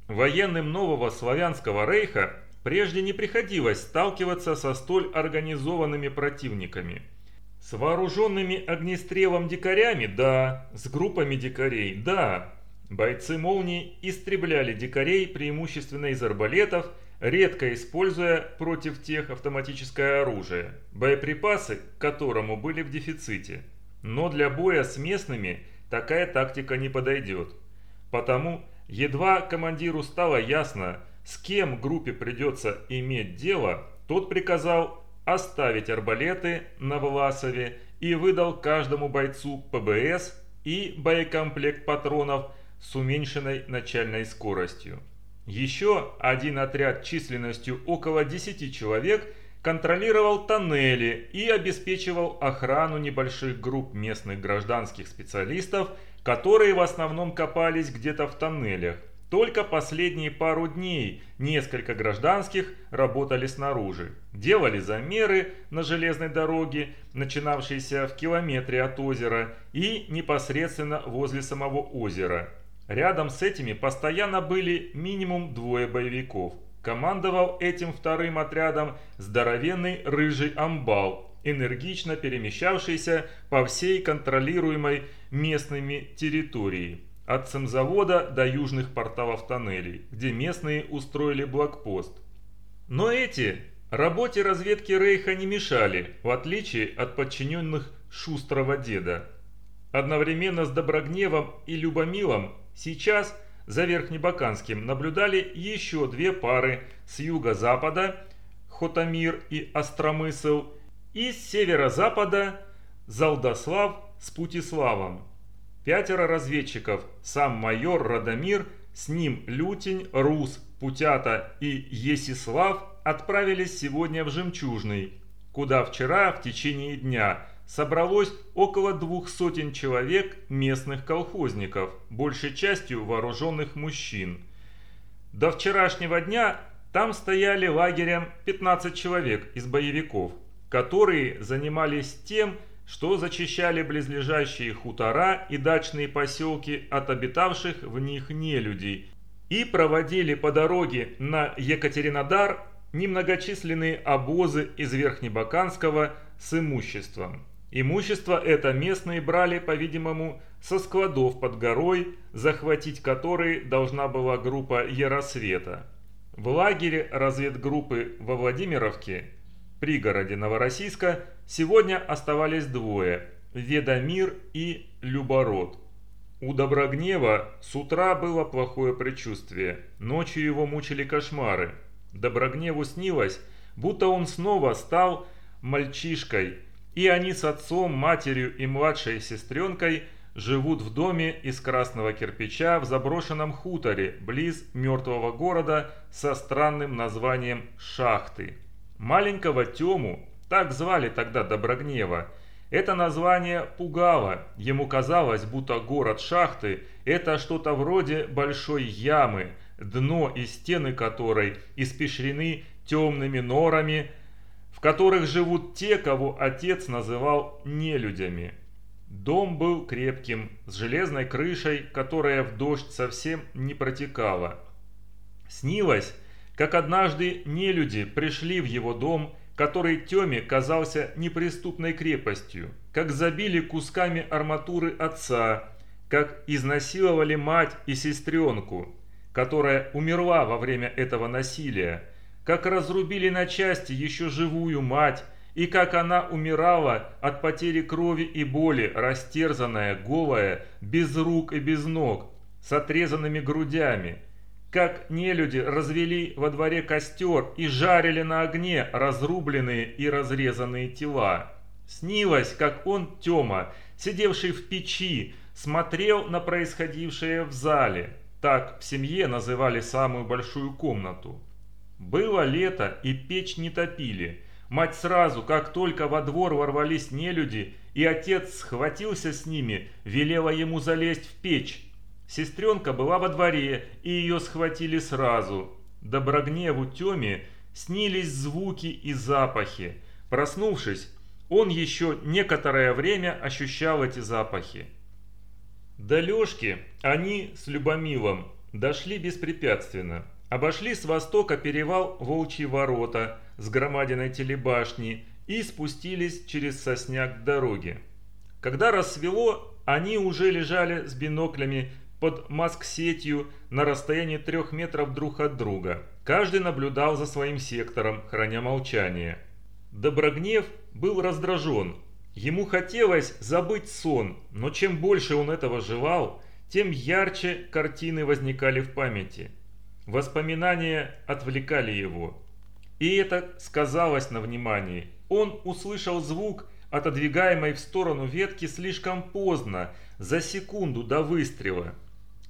Военным нового славянского рейха прежде не приходилось сталкиваться со столь организованными противниками. С вооруженными огнестрелом дикарями – да, с группами дикарей – да. Бойцы молнии истребляли дикарей преимущественно из арбалетов – редко используя против тех автоматическое оружие, боеприпасы к которому были в дефиците. Но для боя с местными такая тактика не подойдет. Потому едва командиру стало ясно, с кем группе придется иметь дело, тот приказал оставить арбалеты на Власове и выдал каждому бойцу ПБС и боекомплект патронов с уменьшенной начальной скоростью. Еще один отряд численностью около 10 человек контролировал тоннели и обеспечивал охрану небольших групп местных гражданских специалистов, которые в основном копались где-то в тоннелях. Только последние пару дней несколько гражданских работали снаружи. Делали замеры на железной дороге, начинавшейся в километре от озера и непосредственно возле самого озера. Рядом с этими постоянно были минимум двое боевиков. Командовал этим вторым отрядом здоровенный рыжий амбал, энергично перемещавшийся по всей контролируемой местными территории. От цемзавода до южных порталов тоннелей, где местные устроили блокпост. Но эти работе разведки Рейха не мешали, в отличие от подчиненных шустрого деда. Одновременно с Доброгневом и Любомилом Сейчас за Верхнебаканским наблюдали еще две пары с юго-запада Хотамир и Остромысл и с северо-запада Залдослав с Путиславом. Пятеро разведчиков, сам майор Радомир, с ним Лютень, Рус, Путята и Есислав отправились сегодня в Жемчужный, куда вчера в течение дня собралось около двух сотен человек местных колхозников, большей частью вооруженных мужчин. До вчерашнего дня там стояли лагерем 15 человек из боевиков, которые занимались тем, что зачищали близлежащие хутора и дачные поселки от обитавших в них нелюдей и проводили по дороге на Екатеринодар немногочисленные обозы из Верхнебаканского с имуществом. Имущество это местные брали, по-видимому, со складов под горой, захватить которые должна была группа Яросвета. В лагере разведгруппы во Владимировке, пригороде Новороссийска, сегодня оставались двое – Ведомир и Любород. У Доброгнева с утра было плохое предчувствие, ночью его мучили кошмары. Доброгневу снилось, будто он снова стал мальчишкой – и они с отцом, матерью и младшей сестренкой живут в доме из красного кирпича в заброшенном хуторе близ мертвого города со странным названием Шахты. Маленького Тему, так звали тогда Доброгнева, это название пугало, ему казалось, будто город Шахты – это что-то вроде большой ямы, дно и стены которой испещрены темными норами, в которых живут те, кого отец называл нелюдями. Дом был крепким, с железной крышей, которая в дождь совсем не протекала. Снилось, как однажды нелюди пришли в его дом, который Теме казался неприступной крепостью, как забили кусками арматуры отца, как изнасиловали мать и сестренку, которая умерла во время этого насилия, как разрубили на части еще живую мать, и как она умирала от потери крови и боли, растерзанная, голая, без рук и без ног, с отрезанными грудями. Как нелюди развели во дворе костер и жарили на огне разрубленные и разрезанные тела. Снилось, как он, Тёма, сидевший в печи, смотрел на происходившее в зале. Так в семье называли самую большую комнату. Было лето, и печь не топили. Мать сразу, как только во двор ворвались нелюди и отец схватился с ними, велела ему залезть в печь. Сестренка была во дворе, и ее схватили сразу. Доброгневу Теме снились звуки и запахи. Проснувшись, он еще некоторое время ощущал эти запахи. До Лешки они с Любомилом дошли беспрепятственно. Обошли с востока перевал Волчьи ворота с громадиной телебашни и спустились через сосняк к дороге. Когда рассвело, они уже лежали с биноклями под маск-сетью на расстоянии трех метров друг от друга. Каждый наблюдал за своим сектором, храня молчание. Доброгнев был раздражен. Ему хотелось забыть сон, но чем больше он этого желал, тем ярче картины возникали в памяти. Воспоминания отвлекали его. И это сказалось на внимании. Он услышал звук, отодвигаемой в сторону ветки слишком поздно, за секунду до выстрела.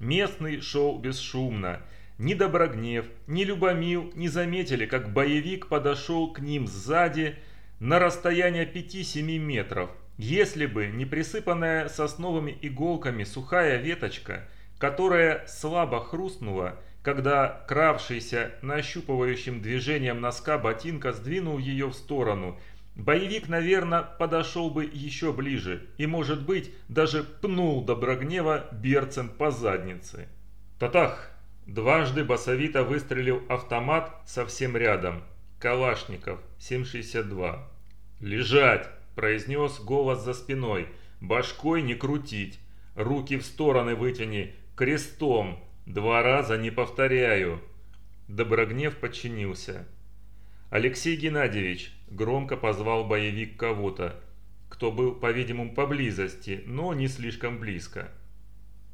Местный шел бесшумно. Ни Доброгнев, ни Любомил не заметили, как боевик подошел к ним сзади на расстояние 5-7 метров. Если бы не присыпанная сосновыми иголками сухая веточка, которая слабо хрустнула, когда кравшийся нащупывающим движением носка ботинка сдвинул ее в сторону, боевик, наверное, подошел бы еще ближе и, может быть, даже пнул Доброгнева берцем по заднице. Татах! Дважды басовито выстрелил автомат совсем рядом. Калашников, 7,62. «Лежать!» – произнес голос за спиной. «Башкой не крутить. Руки в стороны вытяни. Крестом. Два раза не повторяю». Доброгнев подчинился. «Алексей Геннадьевич!» – громко позвал боевик кого-то, кто был, по-видимому, поблизости, но не слишком близко.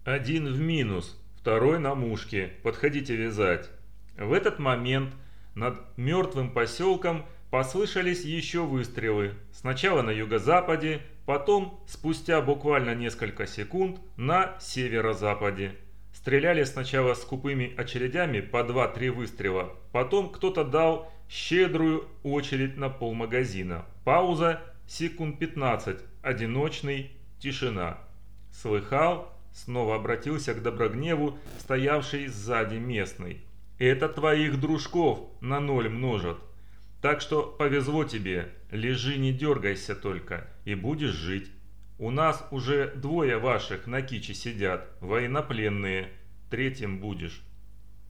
«Один в минус, второй на мушке. Подходите вязать». В этот момент – над мертвым поселком послышались еще выстрелы. Сначала на юго-западе, потом, спустя буквально несколько секунд, на северо-западе. Стреляли сначала скупыми очередями по 2-3 выстрела, потом кто-то дал щедрую очередь на полмагазина. Пауза, секунд 15, одиночный, тишина. Слыхал? Снова обратился к Доброгневу, стоявший сзади местный. Это твоих дружков на ноль множат. Так что повезло тебе, лежи не дергайся только, и будешь жить. У нас уже двое ваших на киче сидят, военнопленные, третьим будешь.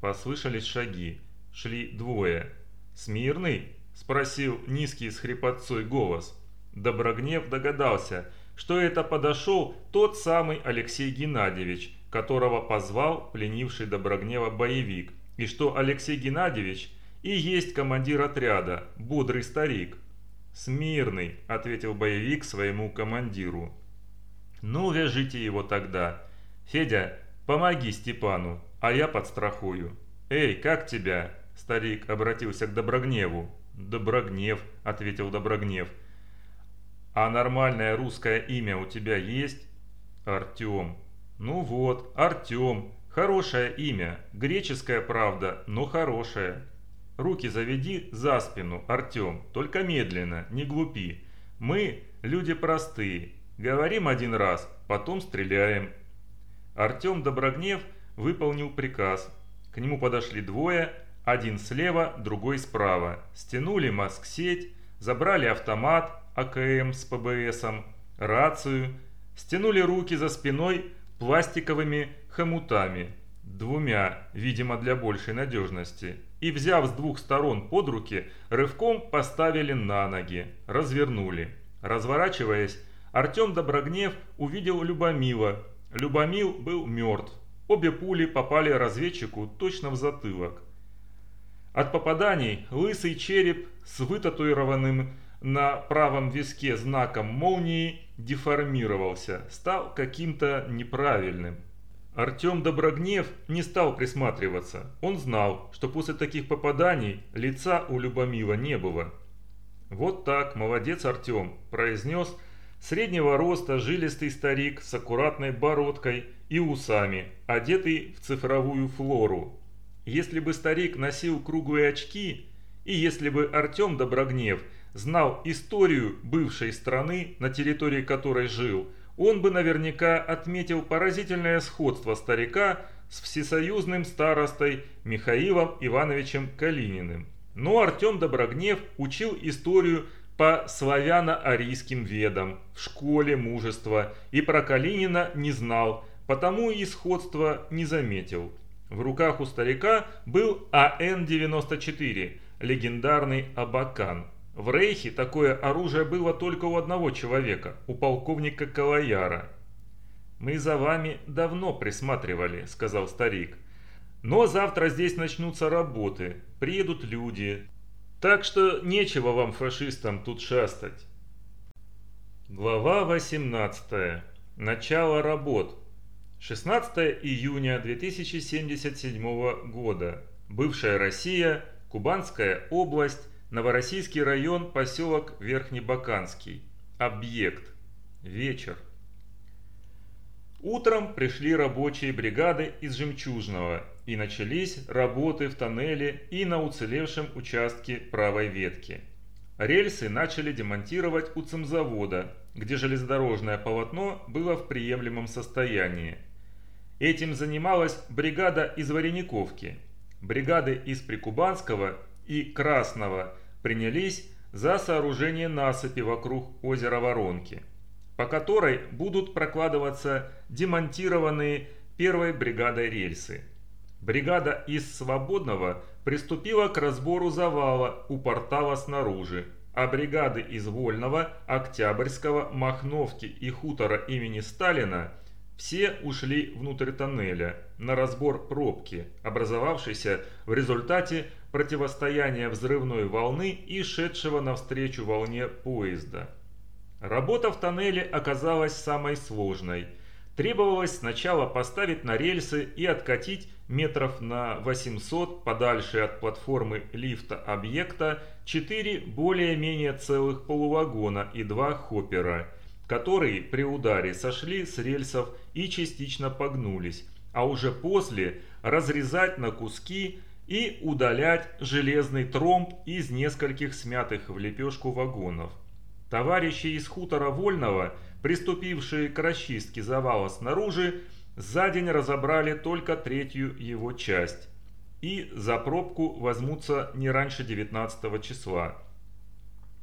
Послышались шаги, шли двое. «Смирный?» – спросил низкий с хрипотцой голос. Доброгнев догадался, что это подошел тот самый Алексей Геннадьевич, которого позвал пленивший Доброгнева боевик – и что Алексей Геннадьевич и есть командир отряда, бодрый старик. «Смирный», — ответил боевик своему командиру. «Ну, вяжите его тогда. Федя, помоги Степану, а я подстрахую». «Эй, как тебя?» — старик обратился к Доброгневу. «Доброгнев», — ответил Доброгнев. «А нормальное русское имя у тебя есть?» «Артем». «Ну вот, Артем. Хорошее имя, греческая правда, но хорошее. Руки заведи за спину, Артем, только медленно, не глупи. Мы люди простые, говорим один раз, потом стреляем. Артем Доброгнев выполнил приказ. К нему подошли двое, один слева, другой справа. Стянули маск-сеть, забрали автомат АКМ с ПБСом, рацию, стянули руки за спиной пластиковыми хомутами, двумя, видимо для большей надежности, и, взяв с двух сторон под руки, рывком поставили на ноги, развернули. Разворачиваясь, Артем Доброгнев увидел Любомила. Любомил был мертв. Обе пули попали разведчику точно в затылок. От попаданий лысый череп с вытатуированным на правом виске знаком молнии деформировался, стал каким-то неправильным. Артем Доброгнев не стал присматриваться. Он знал, что после таких попаданий лица у Любомила не было. «Вот так, молодец Артем», – произнес среднего роста жилистый старик с аккуратной бородкой и усами, одетый в цифровую флору. Если бы старик носил круглые очки, и если бы Артем Доброгнев знал историю бывшей страны, на территории которой жил, он бы наверняка отметил поразительное сходство старика с всесоюзным старостой Михаилом Ивановичем Калининым. Но Артем Доброгнев учил историю по славяно-арийским ведам в школе мужества и про Калинина не знал, потому и сходства не заметил. В руках у старика был АН-94, легендарный Абакан. В Рейхе такое оружие было только у одного человека, у полковника Калаяра. «Мы за вами давно присматривали», — сказал старик. «Но завтра здесь начнутся работы, приедут люди, так что нечего вам, фашистам, тут шастать». Глава 18. Начало работ. 16 июня 2077 года. Бывшая Россия, Кубанская область, Новороссийский район, поселок Верхнебаканский. Объект. Вечер. Утром пришли рабочие бригады из Жемчужного и начались работы в тоннеле и на уцелевшем участке правой ветки. Рельсы начали демонтировать у цемзавода, где железнодорожное полотно было в приемлемом состоянии. Этим занималась бригада из Варениковки. Бригады из Прикубанского и Красного принялись за сооружение насыпи вокруг озера Воронки, по которой будут прокладываться демонтированные первой бригадой рельсы. Бригада из Свободного приступила к разбору завала у портала снаружи, а бригады из Вольного, Октябрьского, Махновки и хутора имени Сталина – все ушли внутрь тоннеля на разбор пробки, образовавшейся в результате противостояния взрывной волны и шедшего навстречу волне поезда. Работа в тоннеле оказалась самой сложной. Требовалось сначала поставить на рельсы и откатить метров на 800 подальше от платформы лифта объекта 4 более-менее целых полувагона и два хоппера – которые при ударе сошли с рельсов и частично погнулись, а уже после разрезать на куски и удалять железный тромб из нескольких смятых в лепешку вагонов. Товарищи из хутора Вольного, приступившие к расчистке завала снаружи, за день разобрали только третью его часть и за пробку возьмутся не раньше 19 числа.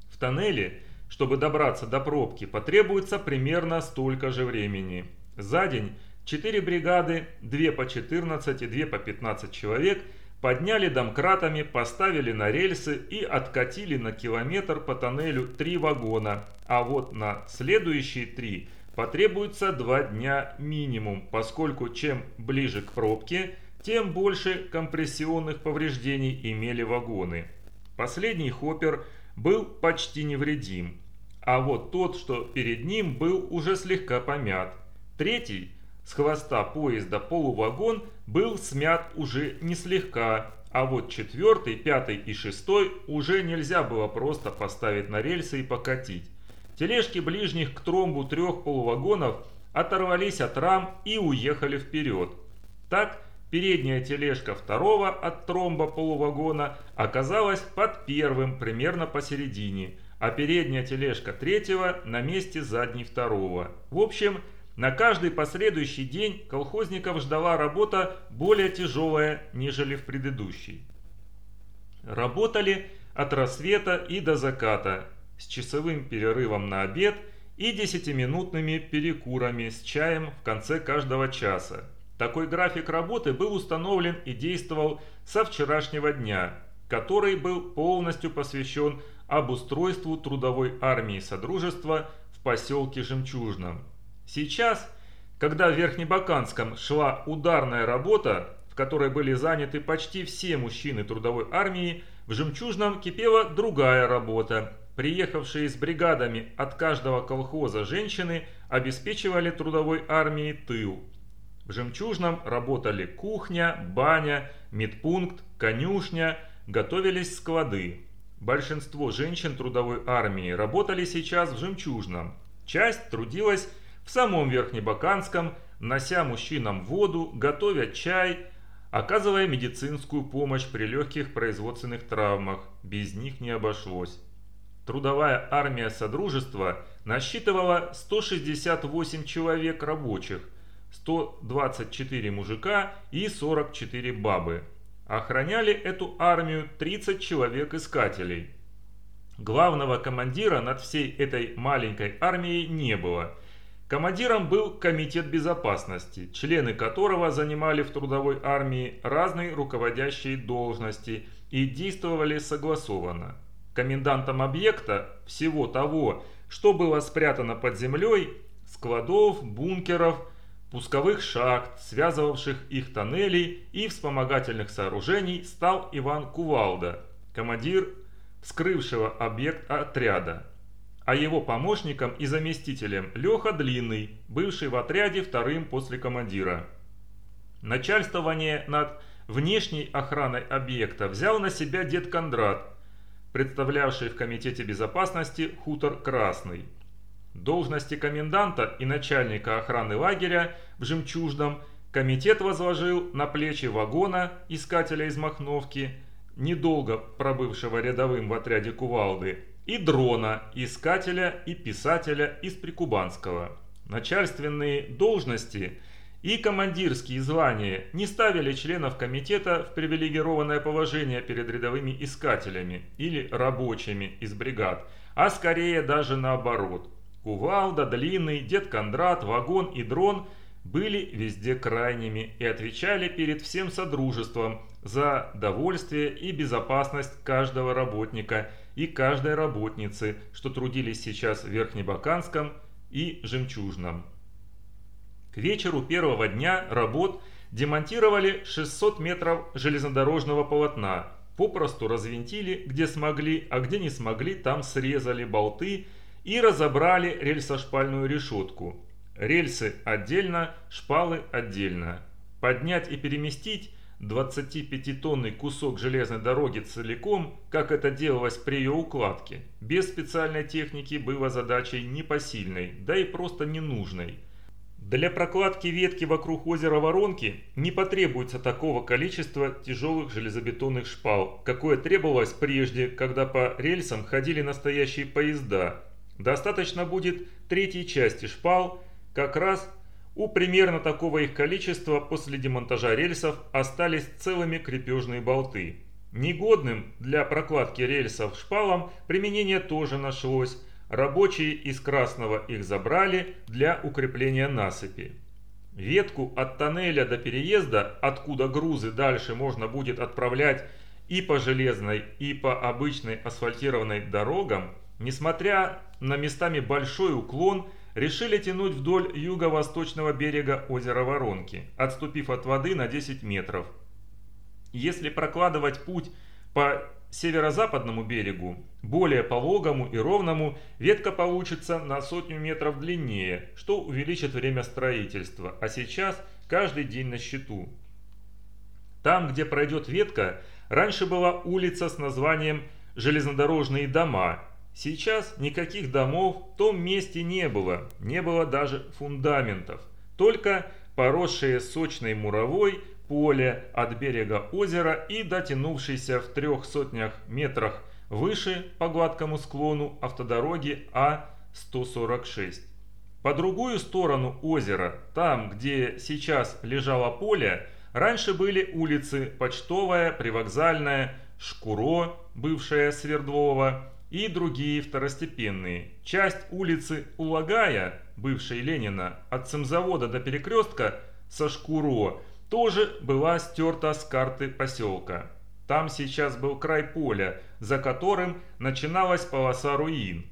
В тоннеле чтобы добраться до пробки, потребуется примерно столько же времени. За день 4 бригады, 2 по 14 и 2 по 15 человек подняли домкратами, поставили на рельсы и откатили на километр по тоннелю 3 вагона, а вот на следующие 3 потребуется 2 дня минимум, поскольку чем ближе к пробке, тем больше компрессионных повреждений имели вагоны. Последний хоппер был почти невредим, а вот тот, что перед ним, был уже слегка помят. Третий, с хвоста поезда полувагон, был смят уже не слегка, а вот четвертый, пятый и шестой уже нельзя было просто поставить на рельсы и покатить. Тележки ближних к тромбу трех полувагонов оторвались от рам и уехали вперед. Так, передняя тележка второго от тромба полувагона оказалась под первым примерно посередине – а передняя тележка третьего на месте задней второго. В общем, на каждый последующий день колхозников ждала работа более тяжелая, нежели в предыдущий. Работали от рассвета и до заката, с часовым перерывом на обед и десятиминутными перекурами с чаем в конце каждого часа. Такой график работы был установлен и действовал со вчерашнего дня, который был полностью посвящен обустройству трудовой армии Содружества в поселке Жемчужном. Сейчас, когда в Верхнебаканском шла ударная работа, в которой были заняты почти все мужчины трудовой армии, в Жемчужном кипела другая работа. Приехавшие с бригадами от каждого колхоза женщины обеспечивали трудовой армии тыл. В Жемчужном работали кухня, баня, медпункт, конюшня, готовились склады. Большинство женщин трудовой армии работали сейчас в Жемчужном. Часть трудилась в самом Верхнебаканском, нося мужчинам воду, готовя чай, оказывая медицинскую помощь при легких производственных травмах. Без них не обошлось. Трудовая армия Содружества насчитывала 168 человек рабочих, 124 мужика и 44 бабы. Охраняли эту армию 30 человек-искателей. Главного командира над всей этой маленькой армией не было. Командиром был Комитет безопасности, члены которого занимали в трудовой армии разные руководящие должности и действовали согласованно. Комендантом объекта всего того, что было спрятано под землей, складов, бункеров, пусковых шахт, связывавших их тоннелей и вспомогательных сооружений, стал Иван Кувалда, командир вскрывшего объект отряда, а его помощником и заместителем Леха Длинный, бывший в отряде вторым после командира. Начальствование над внешней охраной объекта взял на себя дед Кондрат, представлявший в Комитете безопасности хутор Красный. Должности коменданта и начальника охраны лагеря в Жемчужном комитет возложил на плечи вагона, искателя из Махновки, недолго пробывшего рядовым в отряде Кувалды, и дрона, искателя и писателя из Прикубанского. Начальственные должности и командирские звания не ставили членов комитета в привилегированное положение перед рядовыми искателями или рабочими из бригад, а скорее даже наоборот. Кувалда, Длинный, Дед Кондрат, Вагон и Дрон были везде крайними и отвечали перед всем Содружеством за довольствие и безопасность каждого работника и каждой работницы, что трудились сейчас в Верхнебаканском и Жемчужном. К вечеру первого дня работ демонтировали 600 метров железнодорожного полотна, попросту развинтили, где смогли, а где не смогли, там срезали болты и разобрали рельсошпальную решетку. Рельсы отдельно, шпалы отдельно. Поднять и переместить 25-тонный кусок железной дороги целиком, как это делалось при ее укладке, без специальной техники было задачей непосильной, да и просто ненужной. Для прокладки ветки вокруг озера Воронки не потребуется такого количества тяжелых железобетонных шпал, какое требовалось прежде, когда по рельсам ходили настоящие поезда. Достаточно будет третьей части шпал, как раз у примерно такого их количества после демонтажа рельсов остались целыми крепежные болты. Негодным для прокладки рельсов шпалам применение тоже нашлось. Рабочие из красного их забрали для укрепления насыпи. Ветку от тоннеля до переезда, откуда грузы дальше можно будет отправлять и по железной, и по обычной асфальтированной дорогам, несмотря на местами большой уклон, решили тянуть вдоль юго-восточного берега озера Воронки, отступив от воды на 10 метров. Если прокладывать путь по северо-западному берегу, более пологому и ровному, ветка получится на сотню метров длиннее, что увеличит время строительства, а сейчас каждый день на счету. Там, где пройдет ветка, раньше была улица с названием «Железнодорожные дома», Сейчас никаких домов в том месте не было, не было даже фундаментов, только поросшее сочной муровой поле от берега озера и дотянувшийся в трех сотнях метрах выше по гладкому склону автодороги А-146. По другую сторону озера, там, где сейчас лежало поле, раньше были улицы Почтовая, Привокзальная, Шкуро, бывшая Свердлова, и другие второстепенные. Часть улицы Улагая, бывшей Ленина, от Цемзавода до перекрестка со Шкуро, тоже была стерта с карты поселка. Там сейчас был край поля, за которым начиналась полоса руин.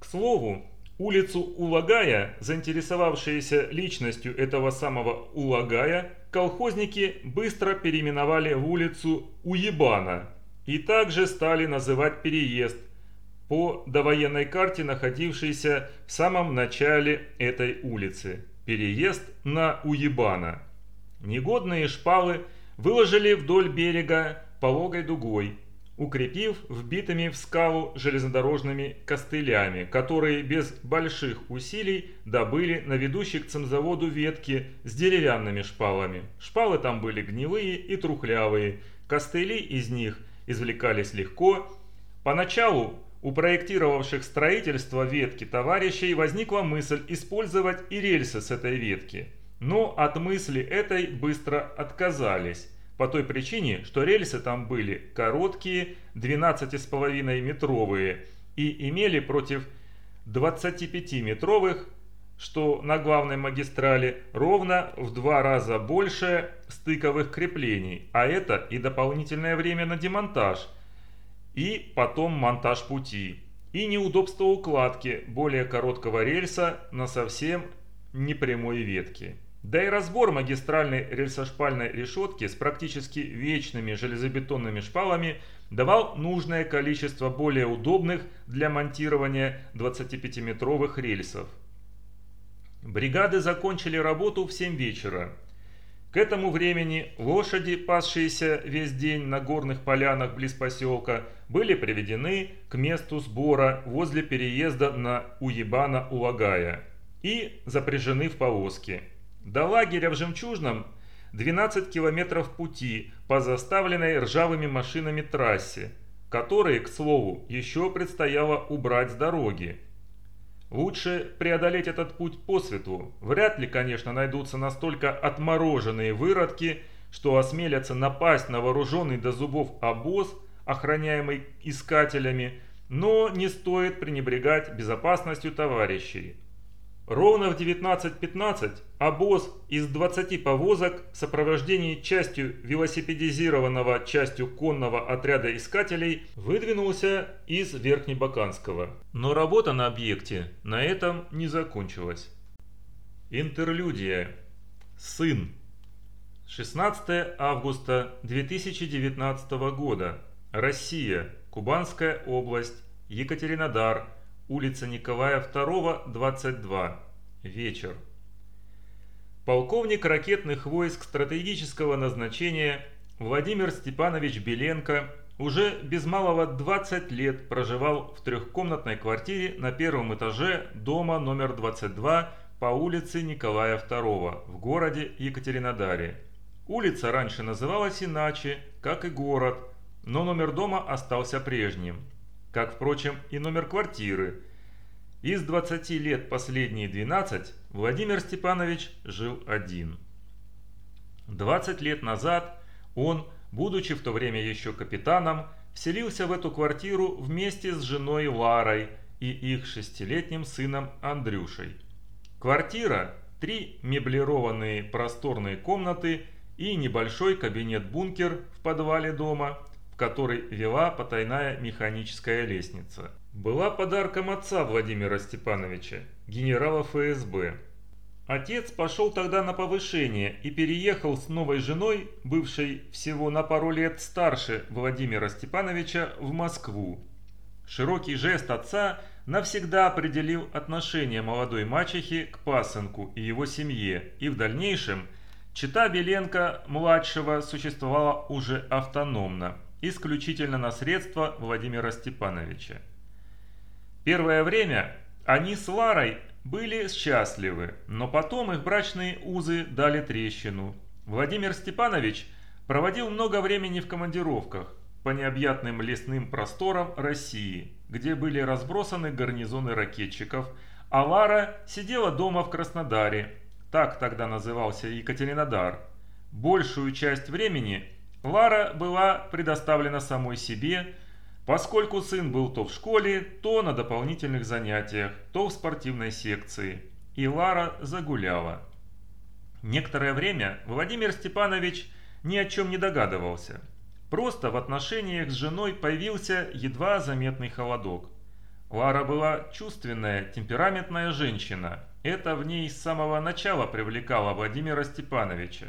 К слову, улицу Улагая, заинтересовавшиеся личностью этого самого Улагая, колхозники быстро переименовали в улицу Уебана и также стали называть переезд по довоенной карте, находившейся в самом начале этой улицы. Переезд на Уебана. Негодные шпалы выложили вдоль берега пологой дугой, укрепив вбитыми в скалу железнодорожными костылями, которые без больших усилий добыли на ведущей к цемзаводу ветки с деревянными шпалами. Шпалы там были гнилые и трухлявые, костыли из них извлекались легко. Поначалу у проектировавших строительство ветки товарищей возникла мысль использовать и рельсы с этой ветки. Но от мысли этой быстро отказались, по той причине, что рельсы там были короткие, 12,5 метровые, и имели против 25-метровых, что на главной магистрали, ровно в два раза больше стыковых креплений, а это и дополнительное время на демонтаж, и потом монтаж пути, и неудобство укладки более короткого рельса на совсем непрямой ветке. Да и разбор магистральной рельсошпальной решетки с практически вечными железобетонными шпалами давал нужное количество более удобных для монтирования 25-метровых рельсов. Бригады закончили работу в 7 вечера. К этому времени лошади, пасшиеся весь день на горных полянах близ поселка, были приведены к месту сбора возле переезда на Уебана-Улагая и запряжены в повозки. До лагеря в Жемчужном 12 километров пути по заставленной ржавыми машинами трассе, которые, к слову, еще предстояло убрать с дороги. Лучше преодолеть этот путь по свету. Вряд ли, конечно, найдутся настолько отмороженные выродки, что осмелятся напасть на вооруженный до зубов обоз, охраняемый искателями, но не стоит пренебрегать безопасностью товарищей. Ровно в 19.15 обоз из 20 повозок в сопровождении частью велосипедизированного частью конного отряда искателей выдвинулся из Верхнебаканского. Но работа на объекте на этом не закончилась. Интерлюдия. Сын. 16 августа 2019 года. Россия. Кубанская область. Екатеринодар улица Николая II, 22. Вечер. Полковник ракетных войск стратегического назначения Владимир Степанович Беленко уже без малого 20 лет проживал в трехкомнатной квартире на первом этаже дома номер 22 по улице Николая II в городе Екатеринодаре. Улица раньше называлась иначе, как и город, но номер дома остался прежним – как, впрочем, и номер квартиры. Из 20 лет последние 12 Владимир Степанович жил один. 20 лет назад он, будучи в то время еще капитаном, вселился в эту квартиру вместе с женой Ларой и их шестилетним сыном Андрюшей. Квартира, три меблированные просторные комнаты и небольшой кабинет-бункер в подвале дома – которой вела потайная механическая лестница. Была подарком отца Владимира Степановича, генерала ФСБ. Отец пошел тогда на повышение и переехал с новой женой, бывшей всего на пару лет старше Владимира Степановича, в Москву. Широкий жест отца навсегда определил отношение молодой мачехи к пасынку и его семье, и в дальнейшем чита Беленко-младшего существовала уже автономно исключительно на средства Владимира Степановича. Первое время они с Ларой были счастливы, но потом их брачные узы дали трещину. Владимир Степанович проводил много времени в командировках по необъятным лесным просторам России, где были разбросаны гарнизоны ракетчиков, а Лара сидела дома в Краснодаре, так тогда назывался Екатеринодар. Большую часть времени Лара была предоставлена самой себе, поскольку сын был то в школе, то на дополнительных занятиях, то в спортивной секции, и Лара загуляла. Некоторое время Владимир Степанович ни о чем не догадывался. Просто в отношениях с женой появился едва заметный холодок. Лара была чувственная, темпераментная женщина. Это в ней с самого начала привлекало Владимира Степановича.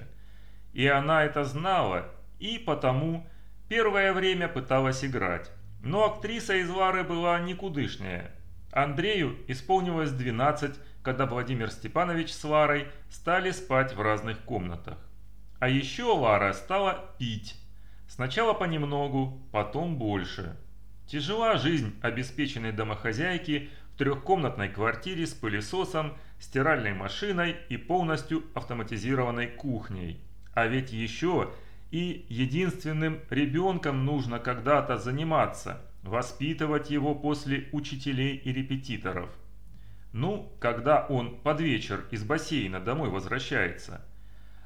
И она это знала и потому первое время пыталась играть. Но актриса из Лары была никудышняя. Андрею исполнилось 12, когда Владимир Степанович с Ларой стали спать в разных комнатах. А еще Лара стала пить. Сначала понемногу, потом больше. Тяжела жизнь обеспеченной домохозяйки в трехкомнатной квартире с пылесосом, стиральной машиной и полностью автоматизированной кухней. А ведь еще и единственным ребенком нужно когда-то заниматься. воспитывать его после учителей и репетиторов. Ну, когда он под вечер из бассейна домой возвращается.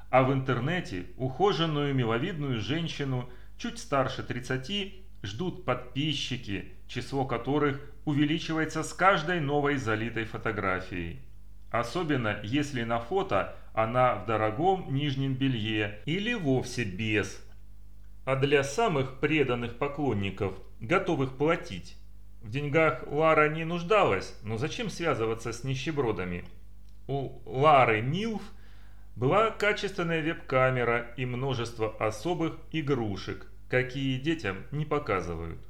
А в интернете ухоженную миловидную женщину чуть старше 30 ждут подписчики, число которых увеличивается с каждой новой залитой фотографией. Особенно если на фото она в дорогом нижнем белье или вовсе без. А для самых преданных поклонников, готовых платить. В деньгах Лара не нуждалась, но зачем связываться с нищебродами? У Лары Милф была качественная веб-камера и множество особых игрушек, какие детям не показывают.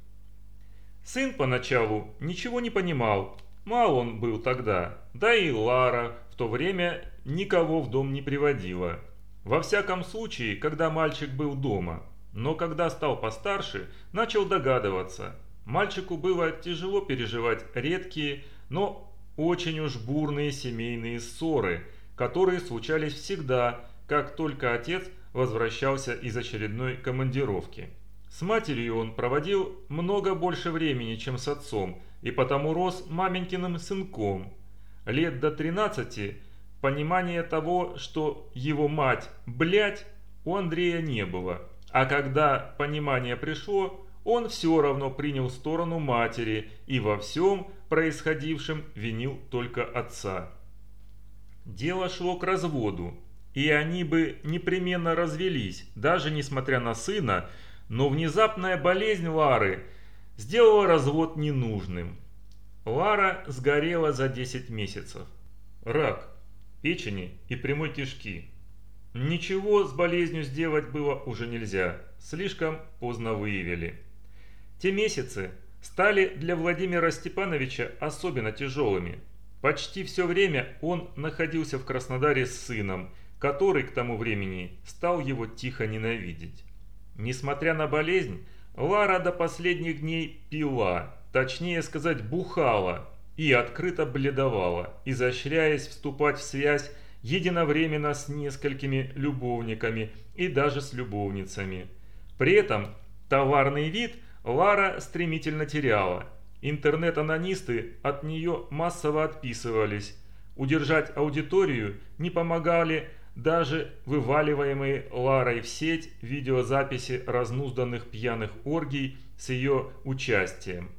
Сын поначалу ничего не понимал, мал он был тогда, да и Лара в то время никого в дом не приводила. Во всяком случае, когда мальчик был дома. Но когда стал постарше, начал догадываться. Мальчику было тяжело переживать редкие, но очень уж бурные семейные ссоры, которые случались всегда, как только отец возвращался из очередной командировки. С матерью он проводил много больше времени, чем с отцом, и потому рос маменькиным сынком. Лет до 13 понимания того, что его мать – блядь, у Андрея не было. А когда понимание пришло, он все равно принял сторону матери и во всем происходившем винил только отца. Дело шло к разводу, и они бы непременно развелись, даже несмотря на сына, но внезапная болезнь Лары сделала развод ненужным. Лара сгорела за 10 месяцев. Рак печени и прямой кишки. Ничего с болезнью сделать было уже нельзя, слишком поздно выявили. Те месяцы стали для Владимира Степановича особенно тяжелыми. Почти все время он находился в Краснодаре с сыном, который к тому времени стал его тихо ненавидеть. Несмотря на болезнь, Лара до последних дней пила, точнее сказать бухала, и открыто бледовала, изощряясь вступать в связь единовременно с несколькими любовниками и даже с любовницами. При этом товарный вид – Лара стремительно теряла. Интернет-анонисты от нее массово отписывались. Удержать аудиторию не помогали даже вываливаемые Ларой в сеть видеозаписи разнузданных пьяных оргий с ее участием.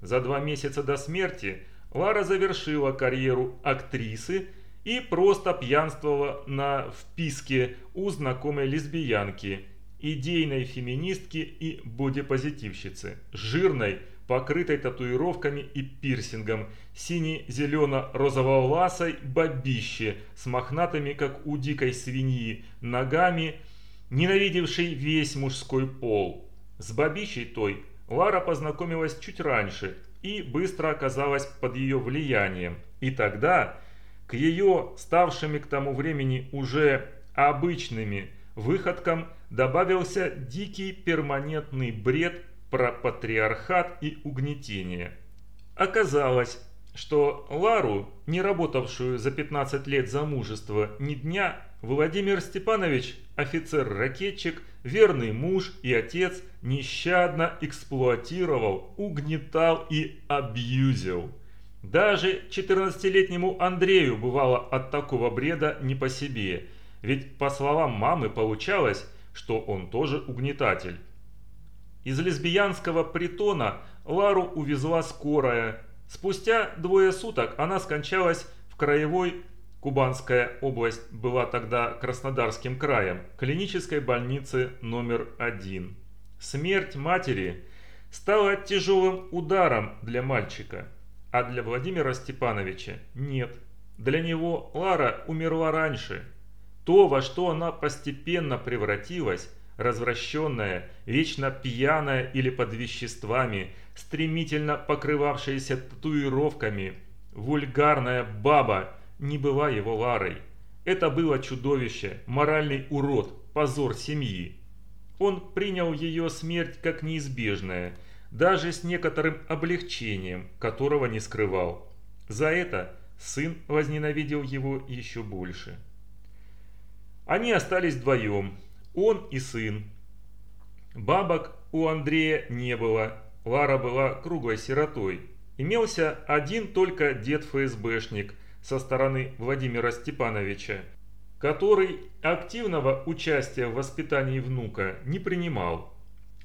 За два месяца до смерти Лара завершила карьеру актрисы и просто пьянствовала на вписке у знакомой лесбиянки – идейной феминистки и бодипозитивщицы, жирной, покрытой татуировками и пирсингом, сине-зелено-розоволасой бабище с мохнатыми, как у дикой свиньи, ногами, ненавидевшей весь мужской пол. С бабищей той Лара познакомилась чуть раньше и быстро оказалась под ее влиянием. И тогда к ее ставшими к тому времени уже обычными выходкам добавился дикий перманентный бред про патриархат и угнетение. Оказалось, что Лару, не работавшую за 15 лет замужества ни дня, Владимир Степанович, офицер-ракетчик, верный муж и отец, нещадно эксплуатировал, угнетал и абьюзил. Даже 14-летнему Андрею бывало от такого бреда не по себе, ведь по словам мамы получалось, что он тоже угнетатель. Из лесбиянского притона Лару увезла скорая. Спустя двое суток она скончалась в краевой Кубанская область была тогда Краснодарским краем, клинической больнице номер один. Смерть матери стала тяжелым ударом для мальчика, а для Владимира Степановича нет. Для него Лара умерла раньше, то, во что она постепенно превратилась, развращенная, вечно пьяная или под веществами, стремительно покрывавшаяся татуировками, вульгарная баба, не была его Ларой. Это было чудовище, моральный урод, позор семьи. Он принял ее смерть как неизбежное, даже с некоторым облегчением, которого не скрывал. За это сын возненавидел его еще больше. Они остались вдвоем, он и сын. Бабок у Андрея не было, Лара была круглой сиротой. Имелся один только дед-ФСБшник со стороны Владимира Степановича, который активного участия в воспитании внука не принимал.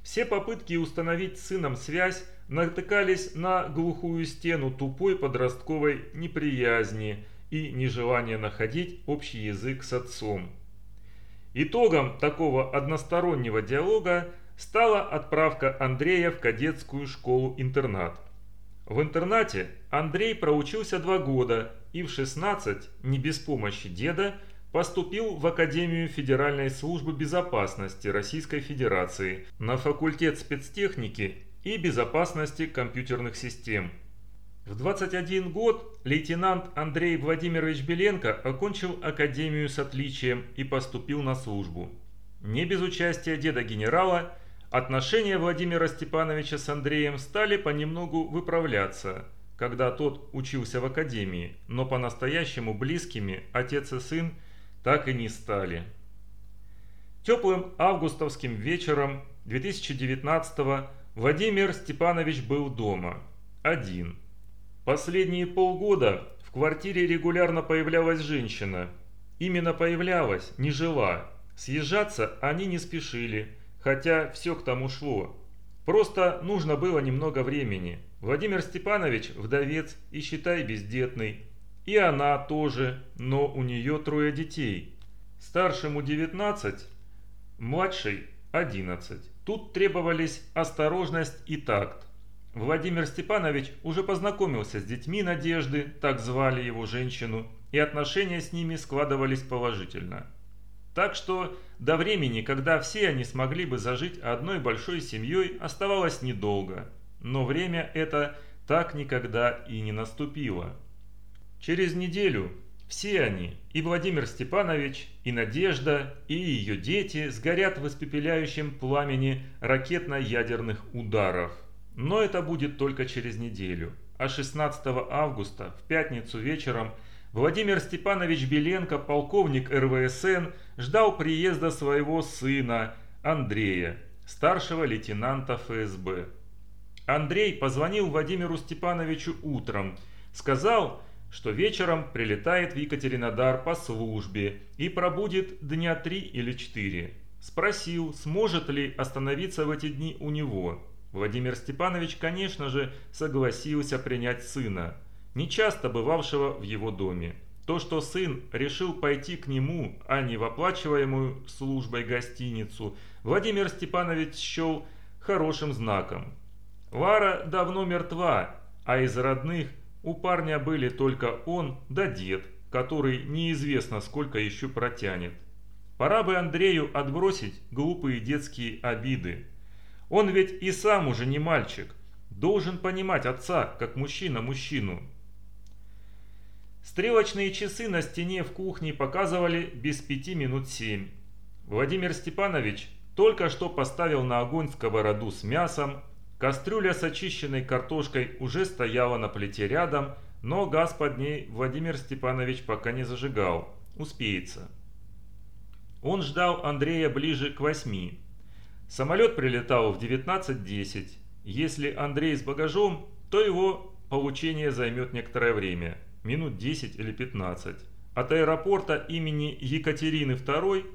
Все попытки установить с сыном связь натыкались на глухую стену тупой подростковой неприязни и нежелания находить общий язык с отцом. Итогом такого одностороннего диалога стала отправка Андрея в кадетскую школу-интернат. В интернате Андрей проучился два года и в 16, не без помощи деда, поступил в Академию Федеральной службы безопасности Российской Федерации на факультет спецтехники и безопасности компьютерных систем. В 21 год лейтенант Андрей Владимирович Беленко окончил Академию с отличием и поступил на службу. Не без участия деда-генерала, отношения Владимира Степановича с Андреем стали понемногу выправляться, когда тот учился в Академии, но по-настоящему близкими отец и сын – так и не стали. Теплым августовским вечером 2019 Владимир Степанович был дома, один. Последние полгода в квартире регулярно появлялась женщина. Именно появлялась, не жила. Съезжаться они не спешили, хотя все к тому шло. Просто нужно было немного времени. Владимир Степанович – вдовец и, считай, бездетный. И она тоже, но у нее трое детей. Старшему 19, младшей 11. Тут требовались осторожность и такт. Владимир Степанович уже познакомился с детьми Надежды, так звали его женщину, и отношения с ними складывались положительно. Так что до времени, когда все они смогли бы зажить одной большой семьей, оставалось недолго. Но время это так никогда и не наступило. Через неделю все они, и Владимир Степанович, и Надежда, и ее дети сгорят в испепеляющем пламени ракетно-ядерных ударов. Но это будет только через неделю. А 16 августа, в пятницу вечером, Владимир Степанович Беленко, полковник РВСН, ждал приезда своего сына Андрея, старшего лейтенанта ФСБ. Андрей позвонил Владимиру Степановичу утром, сказал, что вечером прилетает в Екатеринодар по службе и пробудет дня три или четыре. Спросил, сможет ли остановиться в эти дни у него. Владимир Степанович, конечно же, согласился принять сына, нечасто бывавшего в его доме. То, что сын решил пойти к нему, а не в оплачиваемую службой гостиницу, Владимир Степанович счел хорошим знаком. Лара давно мертва, а из родных у парня были только он да дед, который неизвестно сколько еще протянет. Пора бы Андрею отбросить глупые детские обиды. Он ведь и сам уже не мальчик, должен понимать отца, как мужчина мужчину. Стрелочные часы на стене в кухне показывали без пяти минут семь. Владимир Степанович только что поставил на огонь сковороду с мясом, Кастрюля с очищенной картошкой уже стояла на плите рядом, но газ под ней Владимир Степанович пока не зажигал. Успеется. Он ждал Андрея ближе к восьми. Самолет прилетал в 19.10. Если Андрей с багажом, то его получение займет некоторое время, минут 10 или 15. От аэропорта имени Екатерины II,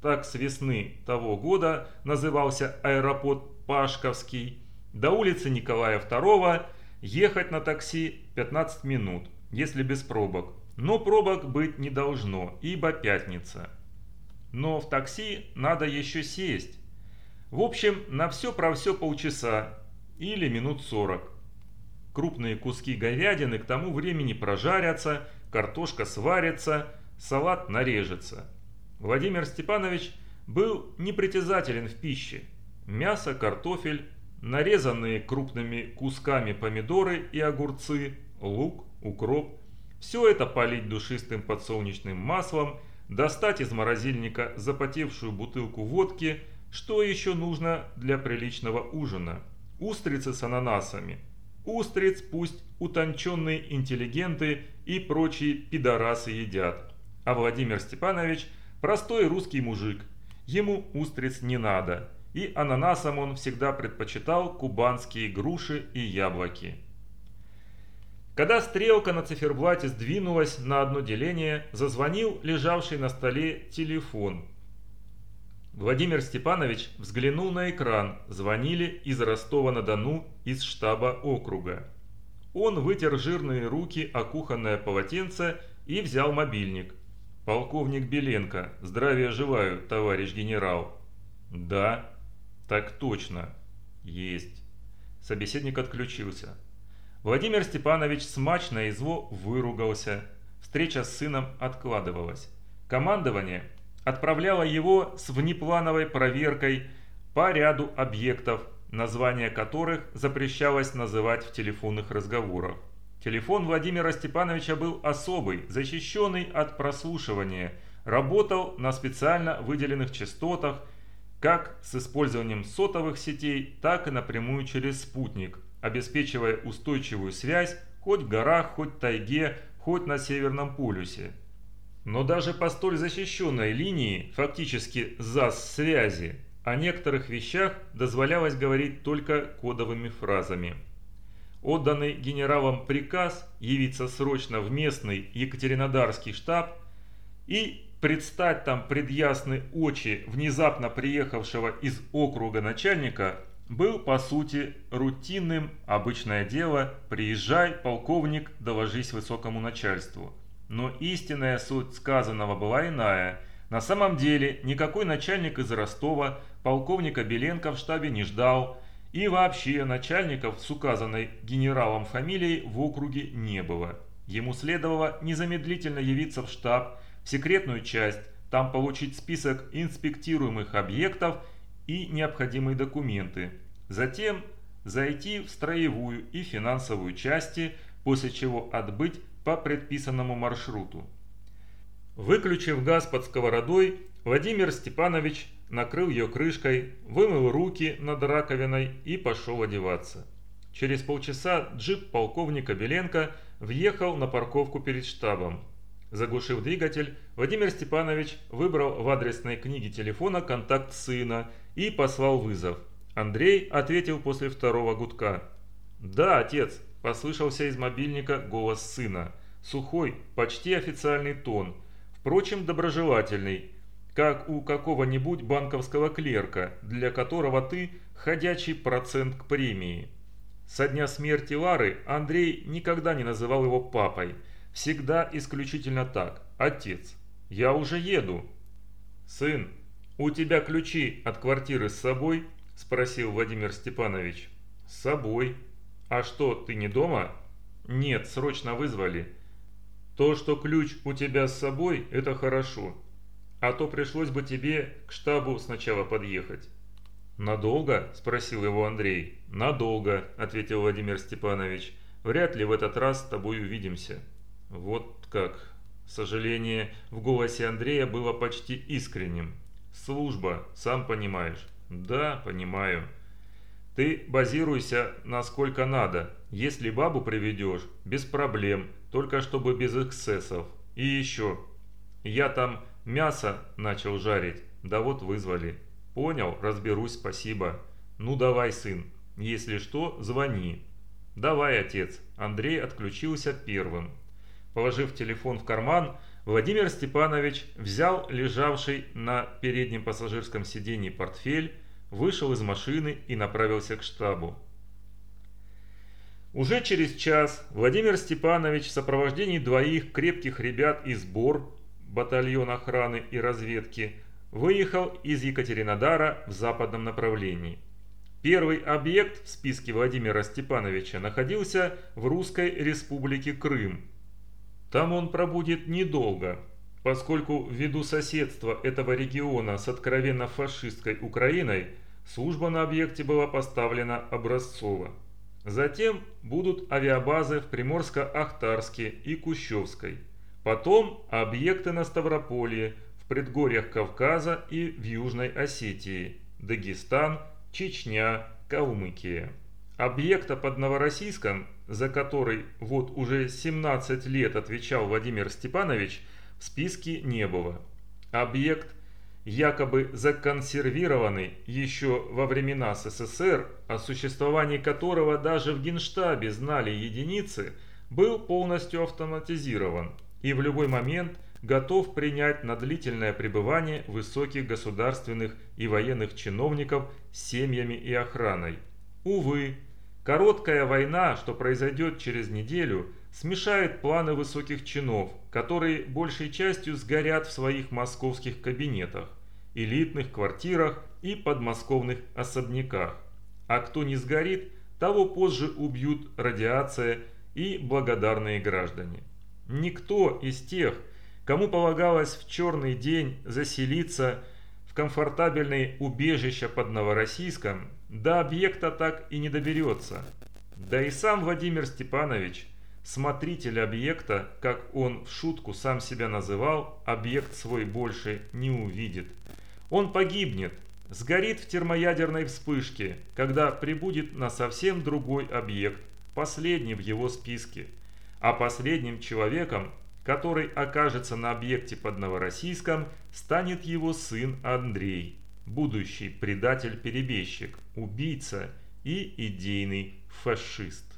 так с весны того года назывался аэропорт Пашковский, до улицы Николая II ехать на такси 15 минут, если без пробок. Но пробок быть не должно, ибо пятница. Но в такси надо еще сесть. В общем, на все про все полчаса или минут 40. Крупные куски говядины к тому времени прожарятся, картошка сварится, салат нарежется. Владимир Степанович был непритязателен в пище. Мясо, картофель, нарезанные крупными кусками помидоры и огурцы, лук, укроп. Все это полить душистым подсолнечным маслом, достать из морозильника запотевшую бутылку водки, что еще нужно для приличного ужина. Устрицы с ананасами. Устриц пусть утонченные интеллигенты и прочие пидорасы едят. А Владимир Степанович простой русский мужик. Ему устриц не надо. и ананасам он всегда предпочитал кубанские груши и яблоки. Когда стрелка на циферблате сдвинулась на одно деление, зазвонил лежавший на столе телефон. Владимир Степанович взглянул на экран, звонили из Ростова-на-Дону из штаба округа. Он вытер жирные руки о кухонное полотенце и взял мобильник. «Полковник Беленко, здравия желаю, товарищ генерал». «Да». «Так точно». «Есть». Собеседник отключился. Владимир Степанович смачно и зло выругался. Встреча с сыном откладывалась. Командование отправляло его с внеплановой проверкой по ряду объектов, названия которых запрещалось называть в телефонных разговорах. Телефон Владимира Степановича был особый, защищенный от прослушивания, работал на специально выделенных частотах, как с использованием сотовых сетей, так и напрямую через спутник – обеспечивая устойчивую связь хоть в горах, хоть в тайге, хоть на Северном полюсе. Но даже по столь защищенной линии, фактически ЗАС-связи, о некоторых вещах дозволялось говорить только кодовыми фразами. Отданный генералом приказ явиться срочно в местный Екатеринодарский штаб и предстать там пред ясны очи внезапно приехавшего из округа начальника был по сути рутинным, обычное дело, приезжай, полковник, доложись высокому начальству. Но истинная суть сказанного была иная. На самом деле никакой начальник из Ростова полковника Беленко в штабе не ждал, и вообще начальников с указанной генералом фамилией в округе не было. Ему следовало незамедлительно явиться в штаб, в секретную часть, там получить список инспектируемых объектов и необходимые документы. Затем зайти в строевую и финансовую части, после чего отбыть по предписанному маршруту. Выключив газ под сковородой, Владимир Степанович накрыл ее крышкой, вымыл руки над раковиной и пошел одеваться. Через полчаса джип полковника Беленко въехал на парковку перед штабом. Заглушив двигатель, Владимир Степанович выбрал в адресной книге телефона контакт сына и послал вызов – Андрей ответил после второго гудка. «Да, отец», – послышался из мобильника голос сына. Сухой, почти официальный тон, впрочем, доброжелательный, как у какого-нибудь банковского клерка, для которого ты – ходячий процент к премии. Со дня смерти Лары Андрей никогда не называл его папой. Всегда исключительно так. Отец. Я уже еду. Сын, у тебя ключи от квартиры с собой? – спросил Владимир Степанович. «С собой. А что, ты не дома?» «Нет, срочно вызвали». «То, что ключ у тебя с собой, это хорошо. А то пришлось бы тебе к штабу сначала подъехать». «Надолго?» – спросил его Андрей. «Надолго», – ответил Владимир Степанович. «Вряд ли в этот раз с тобой увидимся». «Вот как». Сожаление в голосе Андрея было почти искренним. «Служба, сам понимаешь». Да, понимаю. Ты базируйся насколько надо. Если бабу приведешь, без проблем, только чтобы без эксцессов. И еще. Я там мясо начал жарить, да вот вызвали. Понял, разберусь, спасибо. Ну давай, сын, если что, звони. Давай, отец. Андрей отключился первым. Положив телефон в карман, Владимир Степанович взял лежавший на переднем пассажирском сиденье портфель вышел из машины и направился к штабу. Уже через час Владимир Степанович в сопровождении двоих крепких ребят из БОР, батальон охраны и разведки, выехал из Екатеринодара в западном направлении. Первый объект в списке Владимира Степановича находился в Русской Республике Крым. Там он пробудет недолго, поскольку ввиду соседства этого региона с откровенно фашистской Украиной – Служба на объекте была поставлена образцово. Затем будут авиабазы в Приморско-Ахтарске и Кущевской. Потом объекты на Ставрополье, в предгорьях Кавказа и в Южной Осетии, Дагестан, Чечня, Калмыкия. Объекта под Новороссийском, за который вот уже 17 лет отвечал Владимир Степанович, в списке не было. Объект якобы законсервированный еще во времена СССР, о существовании которого даже в Генштабе знали единицы, был полностью автоматизирован и в любой момент готов принять на длительное пребывание высоких государственных и военных чиновников с семьями и охраной. Увы, короткая война, что произойдет через неделю, смешает планы высоких чинов, которые большей частью сгорят в своих московских кабинетах, элитных квартирах и подмосковных особняках. А кто не сгорит, того позже убьют радиация и благодарные граждане. Никто из тех, кому полагалось в черный день заселиться в комфортабельное убежище под Новороссийском, до объекта так и не доберется. Да и сам Владимир Степанович, смотритель объекта, как он в шутку сам себя называл, объект свой больше не увидит. Он погибнет, сгорит в термоядерной вспышке, когда прибудет на совсем другой объект, последний в его списке. А последним человеком, который окажется на объекте под Новороссийском, станет его сын Андрей, будущий предатель-перебежчик, убийца и идейный фашист.